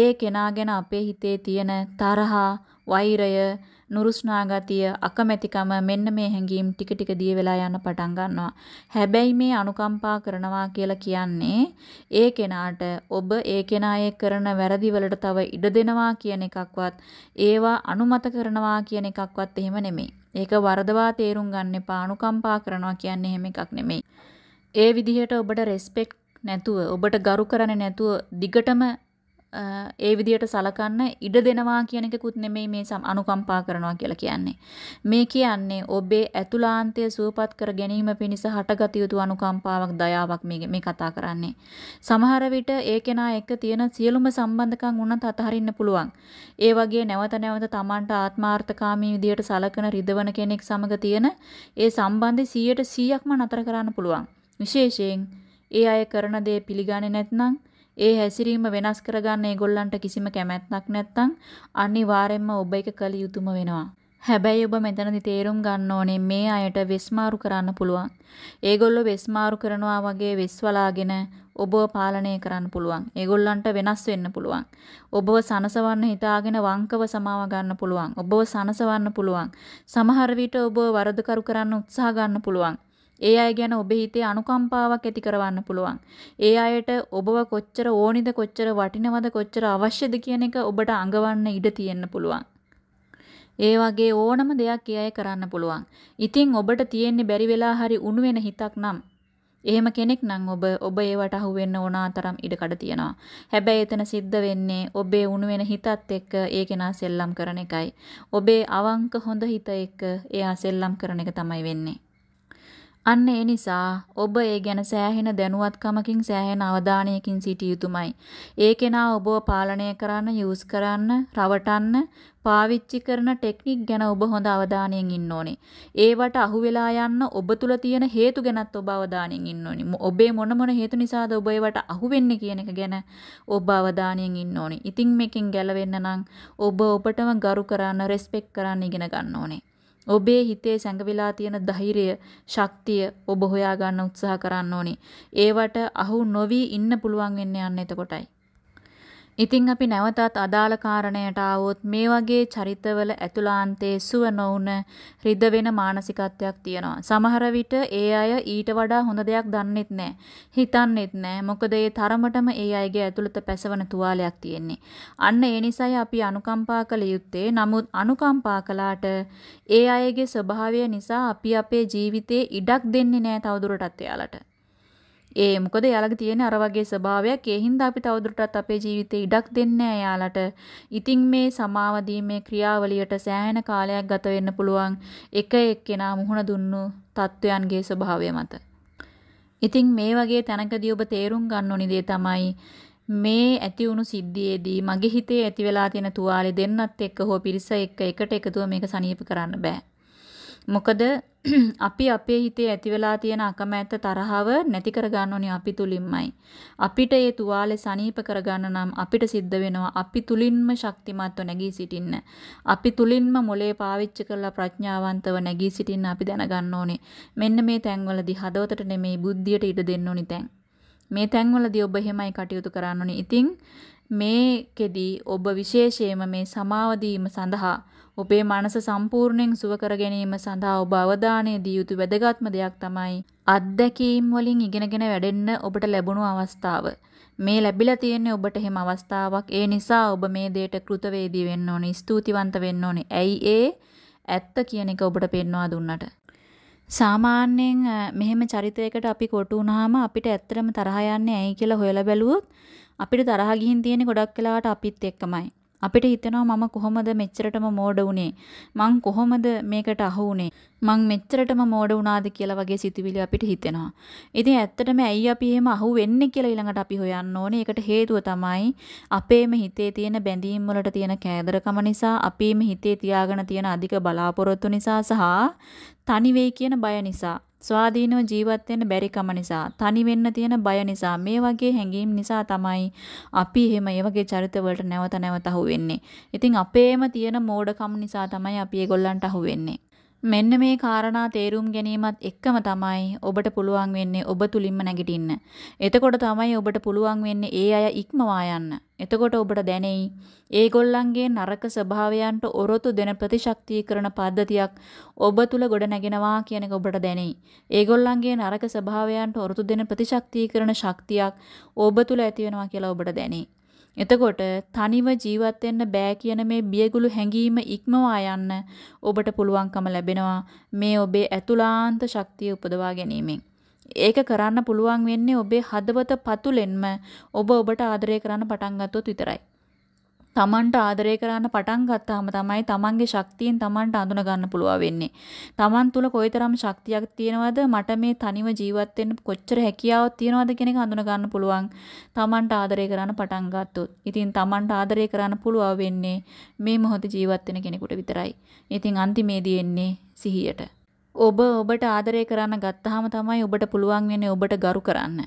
ඒ කෙනා ගැන අපේ හිතේ තියෙන තරහා, වෛරය, නුරුස්නා ගතිය, අකමැතිකම මෙන්න මේ හැඟීම් ටික ටික දිය වෙලා යන්න පටන් ගන්නවා. හැබැයි මේ අනුකම්පා කරනවා කියලා කියන්නේ ඒ කෙනාට ඔබ ඒ කෙනායේ කරන වැරදි වලට තව ඉඩ දෙනවා කියන එකක්වත් ඒවා අනුමත කරනවා කියන එකක්වත් එහෙම නෙමෙයි. ඒක වරදවා තේරුම් ගන්න එපා. අනුකම්පා කරනවා කියන්නේ එහෙම එකක් නෙමෙයි. ඒ විදිහට ඔබට රෙස්පෙක්ට් නැතුව ඔබට ගරු කරන්නේ නැතුව දිගටම ඒ විදියට සලකන්න ඉඩ දෙනවා කියන එකකුත් නෙමෙයි මේ අනුකම්පා කරනවා කියලා කියන්නේ. මේ කියන්නේ ඔබේ ඇතුළාන්තය සුවපත් කර ගැනීම පිණිස හටගත යුතු අනුකම්පාවක් දයාවක් මේ මේ කතා කරන්නේ. සමහර විට ඒ කෙනා එක්ක තියෙන සියලුම සම්බන්ධකම් උනත් අතහරින්න පුළුවන්. ඒ වගේ නැවත නැවත Tamanට ආත්මාර්ථකාමී විදියට සලකන රිදවන කෙනෙක් සමග තියෙන ඒ සම්බන්ධය 100%ක්ම නතර කරන්න පුළුවන්. විශේෂයෙන් ඒ අය කරන දේ පිළිගන්නේ නැත්නම් ඒ හැසිරීම වෙනස් කරගන්න ඒගොල්ලන්ට කිසිම කැමැත්තක් නැත්නම් අනිවාර්යෙන්ම ඔබ එක කළ යුතුම වෙනවා. හැබැයි ඔබ මෙතනදි තේරුම් ගන්න ඕනේ මේ අයට වෙස්මාරු කරන්න පුළුවන්. ඒගොල්ලෝ වෙස්මාරු කරනවා වගේ වෙස්වලාගෙන ඔබව පාලනය කරන්න පුළුවන්. ඒගොල්ලන්ට වෙනස් වෙන්න පුළුවන්. ඔබව සනසවන්න හිතාගෙන වංකව සමාව ගන්න පුළුවන්. ඔබව සනසවන්න පුළුවන්. සමහර විට ඔබව වරදකරු කරන්න උත්සාහ ගන්න පුළුවන්. ඒ අය ගැන ඔබේ හිතේ අනුකම්පාවක් ඇති කරවන්න පුළුවන්. ඒ අයට ඔබව කොච්චර ඕනිද කොච්චර වටිනවද කොච්චර අවශ්‍යද කියන එක ඔබට අඟවන්න ඉඩ තියෙන්න පුළුවන්. ඒ වගේ ඕනම දෙයක් ඒ අය කරන්න පුළුවන්. ඉතින් ඔබට තියෙන්නේ බැරි වෙලා හරි උණු වෙන හිතක් නම් එහෙම කෙනෙක් නම් ඔබ ඔබ ඒවට අහු වෙන්න ඕන තරම් ඉඩ කඩ තියනවා. හැබැයි එතන සිද්ධ වෙන්නේ ඔබේ උණු වෙන හිතත් එක්ක ඒ කෙනා සෙල්ලම් කරන එකයි. ඔබේ අවංක හොඳ හිත එක්ක එයා සෙල්ලම් කරන එක තමයි වෙන්නේ. අන්න ඒ නිසා ඔබ ඒ ගැන සෑහෙන දැනුවත්කමකින් සෑහෙන අවධානයකින් සිටිය යුතුමයි. ඒ කෙනා ඔබව පාලනය කරන්න, යූස් කරන්න, රවටන්න, පාවිච්චි කරන ටෙක්නික් ගැන ඔබ හොඳ අවධානයෙන් ඉන්න ඕනේ. ඒවට අහු වෙලා යන්න ඔබ තුල තියෙන හේතු ගැනත් ඔබ අවධානයෙන් ඉන්න ඕනේ. ඔබේ මොන මොන හේතු නිසාද ඔබ ඒවට අහු වෙන්නේ කියන එක ගැන ඔබ අවධානයෙන් ඉන්න ඕනේ. ඉතින් මේකෙන් ගැලවෙන්න නම් ඔබ ඔබටම ගරු කරන්න, රෙස්පෙක්ට් කරන්න ඉගෙන ගන්න ඕනේ. ඔබේ හිතේ සැඟවිලා තියෙන ධෛර්යය, ශක්තිය ඔබ හොයා ගන්න උත්සාහ කරන්න ඕනේ. ඒවට අහු නොවි ඉන්න පුළුවන් වෙන්නේ යන්න එතකොටයි. ඉතින් අපි නැවතත් අදාළ කාරණයට ආවොත් මේ වගේ චරිතවල ඇතුළාන්තයේ සුව නොවුන රිද වෙන මානසිකත්වයක් තියෙනවා. සමහර විට ඒ අය ඊට වඩා හොඳ දෙයක් දන්නෙත් නැහැ. හිතන්නෙත් නැහැ. මොකද ඒ තරමටම ඒ අයගේ ඇතුළත පැසවන තුවාලයක් තියෙන්නේ. අන්න ඒ නිසායි අපි අනුකම්පා කළ යුත්තේ. නමුත් අනුකම්පා කළාට ඒ අයගේ ස්වභාවය නිසා අපි අපේ ජීවිතේ ඉඩක් දෙන්නේ නැහැ තවදුරටත් එයාලට. ඒ මොකද එයාලගේ තියෙන අර වගේ ස්වභාවයක් ඒ හින්දා අපි තවදුරටත් අපේ ජීවිතේ ඉඩක් දෙන්නේ එයාලට. ඉතින් මේ සමාව දීමේ ක්‍රියාවලියට සෑහෙන කාලයක් ගත වෙන්න පුළුවන් එක එක්කෙනා මුහුණ දුන්නු තත්වයන්ගේ ස්වභාවය මත. ඉතින් මේ වගේ තැනකදී ඔබ තේරුම් ගන්න ඕනි දේ තමයි මේ ඇති වුණු සිද්ධියේදී මගේ හිතේ ඇති වෙලා තියෙන තුවාලේ දෙන්නත් එක්ක හෝ පිරිස එක්ක එකට එකතුව මේක සනීප කරන්න බෑ. මොකද අපි අපේ හිතේ ඇති වෙලා තියෙන අකමැත්ත තරහව නැති කරගන්න ඕනේ අපි තුලින්මයි. අපිට ඒ තුවාලේ සනීප කරගන්න නම් අපිට සිද්ධ වෙනවා අපි තුලින්ම ශක්තිමත්ව නැගී සිටින්න. අපි තුලින්ම මොලේ පාවිච්චි කරලා ප්‍රඥාවන්තව නැගී සිටින්න අපි දැනගන්න ඕනේ. මෙන්න මේ තැන්වලදී හදවතට නෙමෙයි බුද්ධියට ඉඩ දෙන්න ඕනි තැන්. මේ තැන්වලදී ඔබ එහෙමයි කටයුතු කරන්න ඕනි. ඉතින් මේකෙදී ඔබ විශේෂයෙන්ම මේ සමාව සඳහා ඔබේ මනස සම්පූර්ණයෙන් සුව කර ගැනීම සඳහා ඔබ අවධානය දිය යුතු වැදගත්ම දෙයක් තමයි අත්දැකීම් වලින් ඉගෙනගෙන වැඩෙන්න ඔබට ලැබුණු අවස්ථාව. මේ ලැබිලා තියෙන්නේ ඔබට එහෙම අවස්ථාවක්. ඒ නිසා ඔබ මේ දෙයට කෘතවේදී වෙන්න ඕනේ, ස්තුතිවන්ත වෙන්න ඕනේ. ඇයි ඒ ඇත්ත කියන එක ඔබට පෙන්වා දුන්නට. සාමාන්‍යයෙන් මෙහෙම චරිතයකට අපි කොටු වුණාම අපිට ඇත්තටම තරහ යන්නේ ඇයි කියලා හොයලා බැලුවොත් අපිට තරහ ගිහින් තියෙන්නේ ගොඩක් වෙලාවට අපිත් එක්කමයි. අපිට හිතෙනවා මම කොහොමද මෙච්චරටම මෝඩ වුනේ මං කොහොමද මේකට අහු වුනේ මං මෙච්චරටම මෝඩ වුණාද කියලා වගේ සිතුවිලි අපිට හිතෙනවා. ඉතින් ඇත්තටම ඇයි අපි එහෙම අහු වෙන්නේ කියලා ඊළඟට අපි හොයන්න ඕනේ. ඒකට හේතුව තමයි අපේම හිතේ තියෙන බැඳීම් වලට තියෙන කෑදරකම නිසා, අපේම හිතේ තියාගෙන තියෙන අධික බලාපොරොත්තු නිසා සහ තනි වෙයි කියන බය නිසා. ස්වාධීනව ජීවත් වෙන්න බැරි කම නිසා, තනි වෙන්න තියෙන බය නිසා, මේ වගේ හැඟීම් නිසා තමයි අපි එහෙම ඒ වගේ චරිත වලට නැවත නැවත අහු වෙන්නේ. ඉතින් අපේම තියෙන මෝඩකම් නිසා තමයි අපි ඒගොල්ලන්ට අහු වෙන්නේ. මෙන්න මේ කාරණා තේරුම් ගැනීමත් එක්කම තමයි ඔබට පුළුවන් වෙන්නේ ඔබ තුලින්ම නැගිටින්න. එතකොට තමයි ඔබට පුළුවන් වෙන්නේ ඒ අය ඉක්මවා යන්න. එතකොට ඔබට දැනෙයි ඒගොල්ලන්ගේ නරක ස්වභාවයන්ට ඔරොත්තු දෙන ප්‍රතිශක්තිකරණ පද්ධතියක් ඔබ තුල ගොඩ නැගෙනවා කියන එක ඔබට දැනෙයි. ඒගොල්ලන්ගේ නරක ස්වභාවයන්ට ඔරොත්තු දෙන ප්‍රතිශක්තිකරණ ශක්තියක් ඔබ තුල ඇති වෙනවා කියලා ඔබට දැනෙයි. එතකොට තනිව ජීවත් වෙන්න බෑ කියන මේ බියගුළු හැඟීම ඉක්මවා යන්න ඔබට පුළුවන්කම ලැබෙනවා මේ ඔබේ ඇතුළාන්ත ශක්තිය උපදවා ගැනීමෙන්. ඒක කරන්න පුළුවන් වෙන්නේ ඔබේ හදවත පතුලෙන්ම ඔබ ඔබට ආදරය කරන්න පටන් ගත්තොත් විතරයි. තමන්ට ආදරය කරන්න පටන් ගත්තාම තමයි තමන්ගේ ශක්තියෙන් තමන්ට අඳුන ගන්න පුළුවන් වෙන්නේ. තමන් තුල කොයිතරම් ශක්තියක් තියෙනවද මට මේ තනිව ජීවත් වෙන්න කොච්චර හැකියාවක් තියෙනවද කියන එක අඳුන ගන්න පුළුවන්. තමන්ට ආදරය කරන්න පටන් ගත්තොත්. ඉතින් තමන්ට ආදරය කරන්න පුළුවන් වෙන්නේ මේ මොහොතේ ජීවත් වෙන කෙනෙකුට විතරයි. ඉතින් අන්තිමේදී එන්නේ සිහියට. ඔබ ඔබට ආදරය කරන්න ගත්තාම තමයි ඔබට පුළුවන් වෙන්නේ ඔබට ගරු කරන්න.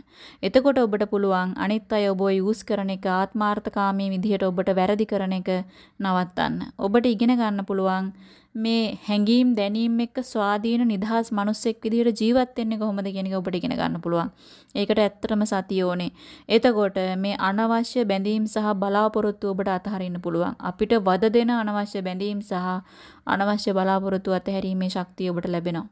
එතකොට ඔබට පුළුවන් අනිත් අය ඔබව යූස් කරන එක ආත්මార్థකාමී විදිහට ඔබට වැරදි කරන එක නවත්තන්න. ඔබට ඉගෙන ගන්න පුළුවන් මේ හැඟීම් දැනීම් එක්ක ස්වාධීන නිදහස් මිනිස්සෙක් විදිහට ජීවත් වෙන්නේ කොහොමද කියන එක ඔබට ඉගෙන ගන්න පුළුවන්. ඒකට ඇත්තටම සතිය ඕනේ. එතකොට මේ අනවශ්‍ය බැඳීම් සහ බලාපොරොත්තු ඔබට අතහරින්න පුළුවන්. අපිට වද දෙන අනවශ්‍ය බැඳීම් සහ අනවශ්‍ය බලාපොරොත්තු අතහැරීමේ ශක්තිය ඔබට ලැබෙනවා.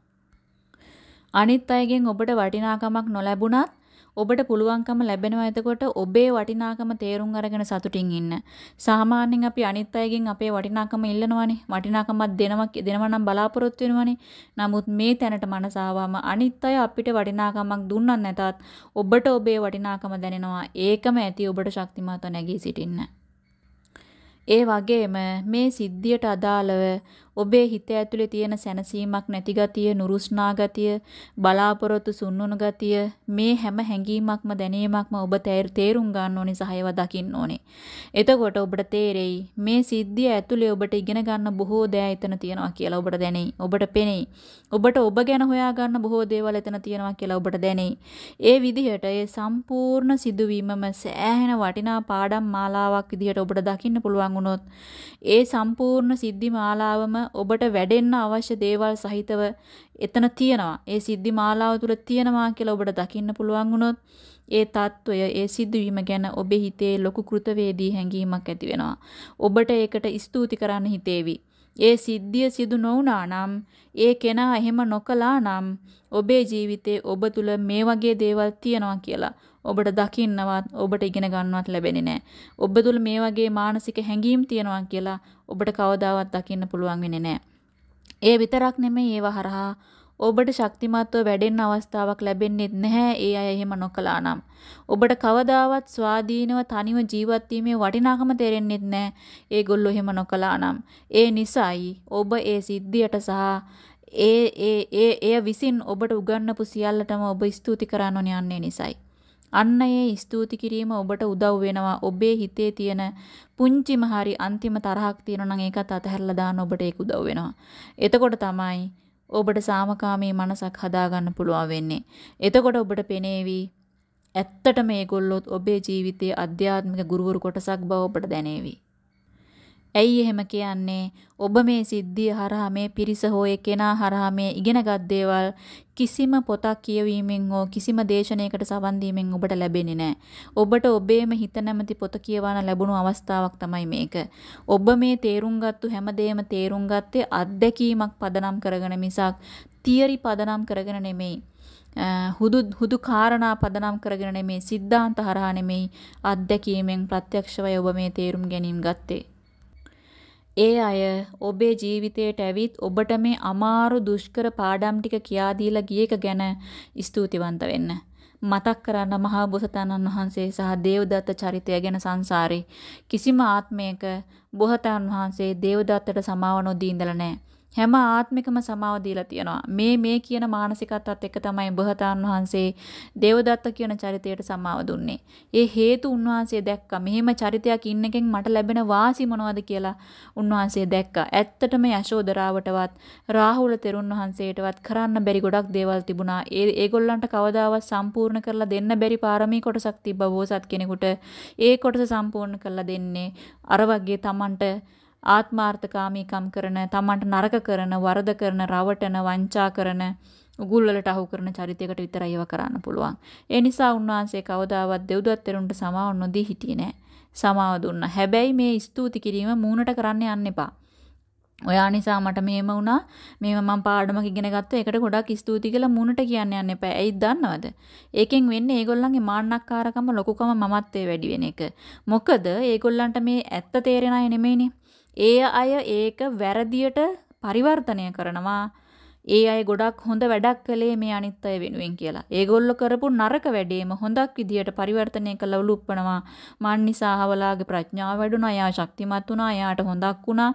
අනිත් අයගෙන් ඔබට වටිනාකමක් නොලැබුණත් ඔබට පුළුවන්කම ලැබෙනවා එතකොට ඔබේ වටිනාකම තේරුම් අරගෙන සතුටින් ඉන්න. සාමාන්‍යයෙන් අපි අනිත් අයගෙන් අපේ වටිනාකම ඉල්ලනවානේ. වටිනාකමක් දෙනවා දෙනවා නම් බලාපොරොත්තු වෙනවානේ. නමුත් මේ තැනට මනස ආවම අනිත් අය අපිට වටිනාකමක් දුන්නත් නැතත් ඔබට ඔබේ වටිනාකම දැනෙනවා. ඒකම ඇති ඔබට ශක්තිමත්ව නැගී සිටින්න. ඒ වගේම මේ සිද්ධියට අදාළව ඔබේ හිත ඇතුලේ තියෙන සැනසීමක් නැති ගතිය, නුරුස්නා ගතිය, බලාපොරොත්තු සුන්නුන ගතිය මේ හැම හැඟීමක්ම දැනීමක්ම ඔබ තේරුම් ගන්න ඕනේ සහ ඒවා දකින්න ඕනේ. එතකොට ඔබට තේරෙයි මේ සිද්ධිය ඇතුලේ ඔබට ඉගෙන ගන්න බොහෝ දෑ එතන තියෙනවා කියලා ඔබට දැනෙයි. ඔබට පෙනෙයි. ඔබට ඔබ ගැන හොයා ගන්න බොහෝ දේවල් එතන තියෙනවා කියලා ඔබට දැනෙයි. ඒ විදිහට ඒ සම්පූර්ණ සිදුවීමම සෑහෙන වටිනා පාඩම් මාලාවක් විදිහට ඔබට දකින්න පුළුවන් වුණොත් ඒ සම්පූර්ණ සිද්ධි මාලාවම ඔබට වැඩෙන්න අවශ්‍ය දේවල් සහිතව එතන තියෙනවා. ඒ සිද්ධි මාලාව තුල තියෙනවා කියලා ඔබට දකින්න පුළුවන් වුණොත් ඒ తত্ত্বය ඒ සිද්ධවීම ගැන ඔබේ හිතේ ලොකු කෘතවේදී හැඟීමක් ඇති වෙනවා. ඔබට ඒකට ස්තුති කරන්න හිතේවි. ඒ සිද්ධිය සිදු නොවුණා නම් ඒ කෙනා එහෙම නොකළා නම් ඔබේ ජීවිතේ ඔබ තුල මේ වගේ දේවල් තියෙනවා කියලා ඔබට දකින්නවත් ඔබට ඉගෙන ගන්නවත් ලැබෙන්නේ නැහැ. ඔබ තුල මේ වගේ මානසික හැඟීම් තියෙනවා කියලා ඔබට කවදාවත් දකින්න පුළුවන් වෙන්නේ නැහැ. ඒ විතරක් නෙමෙයි ඒව හරහා ඔබට ශක්තිමත්ව වැඩෙන්න අවස්ථාවක් ලැබෙන්නේ නැහැ ඒ අය එහෙම නොකළා නම්. ඔබට කවදාවත් ස්වාධීනව තනිව ජීවත් වීමේ වටිනාකම තේරෙන්නේ නැහැ ඒගොල්ලෝ එහෙම නොකළා නම්. ඒ නිසායි ඔබ ඒ සිද්ධියට සහ ඒ ඒ ඒ එය විසින් ඔබට උගන්වපු සියල්ලටම ඔබ ස්තුති කරන්න ඕනේ යන්නේ නිසායි. අන්න ඒ ස්තුති කිරීම ඔබට උදව් වෙනවා ඔබේ හිතේ තියෙන පුංචිම හරි අන්තිම තරහක් තියෙනවා නම් ඒකත් අතහැරලා දාන්න ඔබට ඒක උදව් වෙනවා. එතකොට තමයි ඔබට සාමකාමී මනසක් හදාගන්න පුළුවන් වෙන්නේ. එතකොට ඔබට පෙනේවි ඇත්තටම මේගොල්ලොත් ඔබේ ජීවිතයේ අධ්‍යාත්මික ගුරුවරු කොටසක් බව ඔබට දැනේවි. ඇයි එහෙම කියන්නේ? ඔබ මේ සිද්ධිය හරහා මේ පිරිස හෝ කෙනා හරහා මේ ඉගෙනගත් දේවල් කිසිම පොතක් කියවීමෙන් හෝ කිසිම දේශනයකට සවන් දීමෙන් ඔබට ලැබෙන්නේ නැහැ. ඔබට ඔබේම හිත නැමැති පොත කියවන ලැබුණු අවස්ථාවක් තමයි මේක. ඔබ මේ තේරුම් ගත්තු හැමදේම තේරුම් ගත්තේ අත්දැකීමක් පදනම් කරගෙන මිසක් තියරි පදනම් කරගෙන නෙමෙයි. හුදු හුදු කාරණා පදනම් කරගෙන නෙමෙයි සිද්ධාන්ත හරහා නෙමෙයි අත්දැකීමෙන් ප්‍රත්‍යක්ෂවය ඔබ මේ තේරුම් ගැනීම ගත්තේ. ඒ අය ඔබේ ජීවිතයට ඇවිත් ඔබට මේ අමාරු දුෂ්කර පාඩම් ටික කියා දීලා ගිය එක ගැන ස්තුතිවන්ත වෙන්න. මතක් කරන්න මහා බෝසතාණන් වහන්සේ සහ දේවදත්ත චරිතය ගැන සංසාරේ කිසිම ආත්මයක බෝසතාණන් වහන්සේ දේවදත්තට සමාව නොදී ඉඳලා නැහැ. හැම ආත්මිකම සමාව දීලා තියෙනවා. මේ මේ කියන මානසිකත්වත් එක තමයි බහතාන් වහන්සේ දේවදත්ත කියන චරිතයට සමාව දුන්නේ. ඒ හේතු උන්වහන්සේ දැක්කා. මෙහෙම චරිතයක් ඉන්නකෙන් මට ලැබෙන වාසි මොනවද කියලා උන්වහන්සේ දැක්කා. ඇත්තටම යශෝදරාවටවත් රාහුල තෙරුන් වහන්සේටවත් කරන්න බැරි ගොඩක් දේවල් තිබුණා. ඒ ඒගොල්ලන්ට කවදාවත් සම්පූර්ණ කරලා දෙන්න බැරි පාරමී කොටසක් තිබ්බ බෝසත් කෙනෙකුට. ඒ කොටස සම්පූර්ණ කරලා දෙන්නේ අර වගේ Tamanට ආත්මාර්ථකාමීකම් කරන, තමන්ට නරක කරන, වරද කරන, රවටන, වංචා කරන, උගුල් වලට අහු කරන චරිතයකට විතරයි ඒව කරන්න පුළුවන්. ඒ නිසා උන්වහන්සේ කවදාවත් දෙව්දත් තෙරුන්ට සමාව නොදී හිටියේ නෑ. සමාව දුන්නා. හැබැයි මේ ස්තුති කිරීම මූණට කරන්න යන්න එපා. ඔයා නිසා මට මෙහෙම වුණා. මේව මම පාඩමක් ඉගෙන ගත්තා. ඒකට ගොඩක් ස්තුති කියලා මුණට කියන්න යන්න එපා. ඇයිද දන්නවද? ඒකෙන් වෙන්නේ ඒගොල්ලන්ගේ මාන්නක්කාරකම ලොකුකම මමත්වයේ වැඩි වෙන එක. මොකද ඒගොල්ලන්ට මේ ඇත්ත තේරෙන අය නෙමෙයිනේ. ඒ අය ඒක වැරදියට පරිවර්තනය කරනවා. ඒ අය ගොඩක් හොඳ වැඩක් කළේ මේ අනිත් අය වෙනුවෙන් කියලා. ඒගොල්ලෝ කරපු නරක වැඩේම හොඳක් විදියට පරිවර්තනය කළා උලුප්පනවා. මන් නිසා අහවලාගේ ප්‍රඥාව වැඩුණා. එයා ශක්තිමත් වුණා. එයාට හොඳක් වුණා.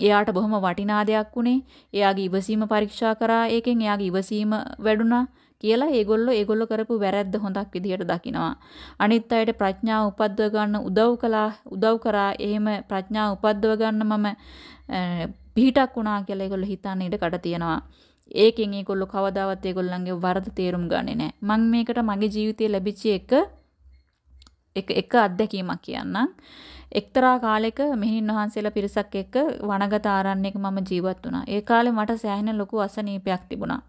එයාට බොහොම වටිනා දෙයක් වුණේ. එයාගේ ඉවසීම පරීක්ෂා කරා. ඒකෙන් එයාගේ ඉවසීම වැඩුණා. කියලා ඒගොල්ලෝ ඒගොල්ලෝ කරපු වැරැද්ද හොඳක් විදිහට දකිනවා. අනිත් අයට ප්‍රඥාව උපද්දව ගන්න උදව් කළා උදව් කරා එහෙම ප්‍රඥාව උපද්දව ගන්න මම පිහිටක් වුණා කියලා ඒගොල්ලෝ හිතන්න ඉඩ කඩ තියෙනවා. ඒකෙන් ඒගොල්ලෝ කවදාවත් ඒගොල්ලන්ගේ වරද තේරුම් ගන්නේ නැහැ. මම මේකට මගේ ජීවිතේ ලැබිච්ච එක එක එක අත්දැකීමක් කියන්නම්. එක්තරා කාලෙක මෙහිණන් වහන්සේලා පිරිසක් එක්ක වනගත ආරණ්‍යයක මම ජීවත් වුණා. ඒ කාලේ මට සෑහෙන ලොකු අසනීපයක් තිබුණා.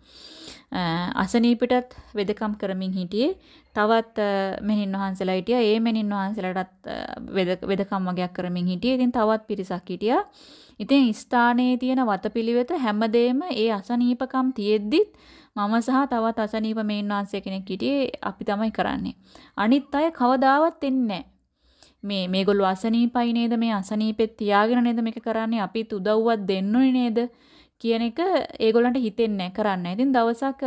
අසනීපෙටත් වෙදකම් කරමින් හිටියේ. තවත් මෙහිණන් වහන්සේලා හිටියා. ඒ මෙහිණන් වහන්සේලාටත් වෙදකම් වගේක් කරමින් හිටියේ. ඉතින් තවත් පිරිසක් හිටියා. ඉතින් ස්ථානයේ තියෙන වතපිළිවෙත හැමදේම ඒ අසනීපකම් තියෙද්දිත් මම සහ තවත් අසනීප මෙහිණන් වහන්සේ කෙනෙක් හිටියේ අපි තමයි කරන්නේ. අනිත් අය කවදාවත් එන්නේ මේ මේගොල්ලෝ අසනීපයි නේද මේ අසනීපෙත් තියාගෙන නේද මේක කරන්නේ අපිත් උදව්වක් දෙන්න නේද කියන එක ඒගොල්ලන්ට හිතෙන්නේ කරන්න. ඉතින් දවසක්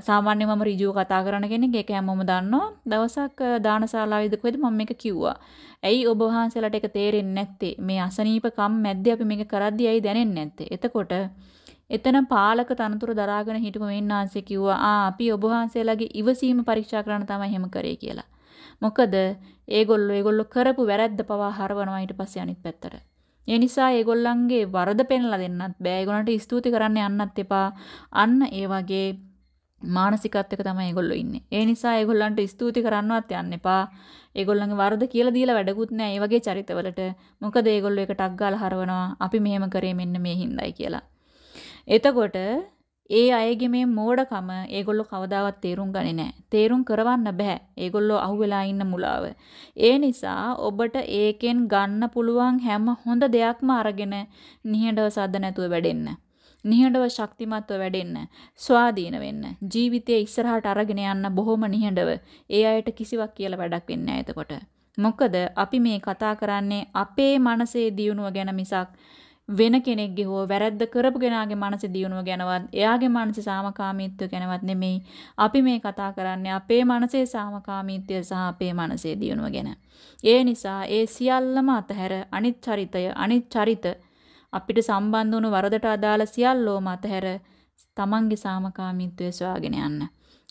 සාමාන්‍ය මම ඍජුව කතා කරන කෙනෙක් ඒක හැමෝම දන්නවා. දවසක් දානශාලාවේදී කොහෙද මම මේක කිව්වා. ඇයි ඔබ වහන්සේලාට ඒක තේරෙන්නේ නැත්තේ? මේ අසනීපකම් මැද්දේ අපි මේක කරද්දී ඇයි දැනෙන්නේ නැත්තේ? එතකොට එතන පාලක තනතුර දරාගෙන හිටපු මෙන්නාන්සේ කිව්වා ආ අපි ඔබ වහන්සේලාගේ ඉවසීම පරීක්ෂා කරන්න තමයි එහෙම කරේ කියලා. මොකද ඒගොල්ලෝ ඒගොල්ලෝ කරපු වැරද්ද පවා හරවනවා ඊට පස්සේ අනිත් පැත්තට. ඒ නිසා ඒගොල්ලන්ගේ වරද පෙන්ලා දෙන්නත් බෑ. ඒගොල්ලන්ට ස්තුති කරන්න යන්නත් එපා. අන්න ඒ වගේ මානසිකත්වයක තමයි ඒගොල්ලෝ ඉන්නේ. ඒ නිසා ඒගොල්ලන්ට ස්තුති කරන්නවත් යන්න එපා. ඒගොල්ලන්ගේ වරද කියලා දීලා වැඩකුත් නෑ. ඒ වගේ චරිතවලට. මොකද ඒගොල්ලෝ එක ටක් ගාලා හරවනවා. අපි මෙහෙම කරේ මෙන්න මේ හින්දායි කියලා. එතකොට ඒ අයගේ මේ මෝඩකම ඒගොල්ලෝ කවදාවත් තේරුම් ගන්නේ නැහැ. තේරුම් කරවන්න බෑ. ඒගොල්ලෝ අහුවෙලා ඉන්න මුලාව. ඒ නිසා ඔබට ඒකෙන් ගන්න පුළුවන් හැම හොඳ දෙයක්ම අරගෙන නිහඬව සද්ද නැතුව වැඩෙන්න. නිහඬව ශක්තිමත්ව වැඩෙන්න. ස්වාධීන වෙන්න. ජීවිතයේ ඉස්සරහට අරගෙන යන්න බොහොම නිහඬව. ඒ අයට කිසිවක් කියලා වැඩක් වෙන්නේ නැහැ එතකොට. මොකද අපි මේ කතා කරන්නේ අපේ මනසේ දියුණුව ගැන මිසක් වෙන කෙනෙක්ගේ හෝ වැරද්ද කරපු කෙනාගේ මනසේ දියුණුව ගැනවත් එයාගේ මනසේ සාමකාමීත්වය ගැනවත් නෙමෙයි අපි මේ කතා කරන්නේ අපේ මනසේ සාමකාමීත්වය සහ අපේ මනසේ දියුණුව ගැන. ඒ නිසා ඒ සියල්ලම අතහැර අනිත් චරිතය අනිත් චරිත අපිට සම්බන්ධ වුණු වරදට අදාළ සියල්ලෝම අතහැර තමන්ගේ සාමකාමීත්වය සොයාගෙන යන්න.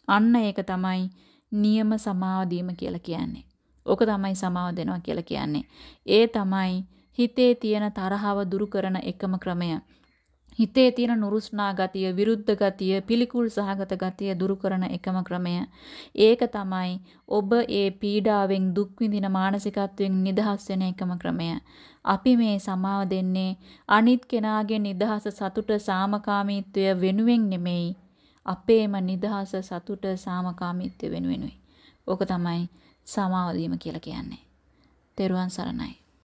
අන්න ඒක තමයි නියම සමාව කියලා කියන්නේ. ඕක තමයි සමාව දෙනවා කියලා කියන්නේ. ඒ තමයි හිතේ තියෙන තරහව දුරු කරන එකම ක්‍රමය. හිතේ තියෙන නුරුස්නා ගතිය, විරුද්ධ ගතිය, පිළිකුල් සහගත ගතිය දුරු කරන එකම ක්‍රමය. ඒක තමයි ඔබ ඒ පීඩාවෙන් දුක් විඳින මානසිකත්වයෙන් නිදහස් වෙන එකම ක්‍රමය. අපි මේ සමාව දෙන්නේ අනිත් කෙනාගේ නිදහස සතුට සාමකාමීත්වය වෙනුවෙන් නෙමෙයි. අපේම නිදහස සතුට සාමකාමීත්වය වෙනුවෙනුයි. ඕක තමයි සමාව දීම කියලා කියන්නේ. තෙරුවන් සරණයි.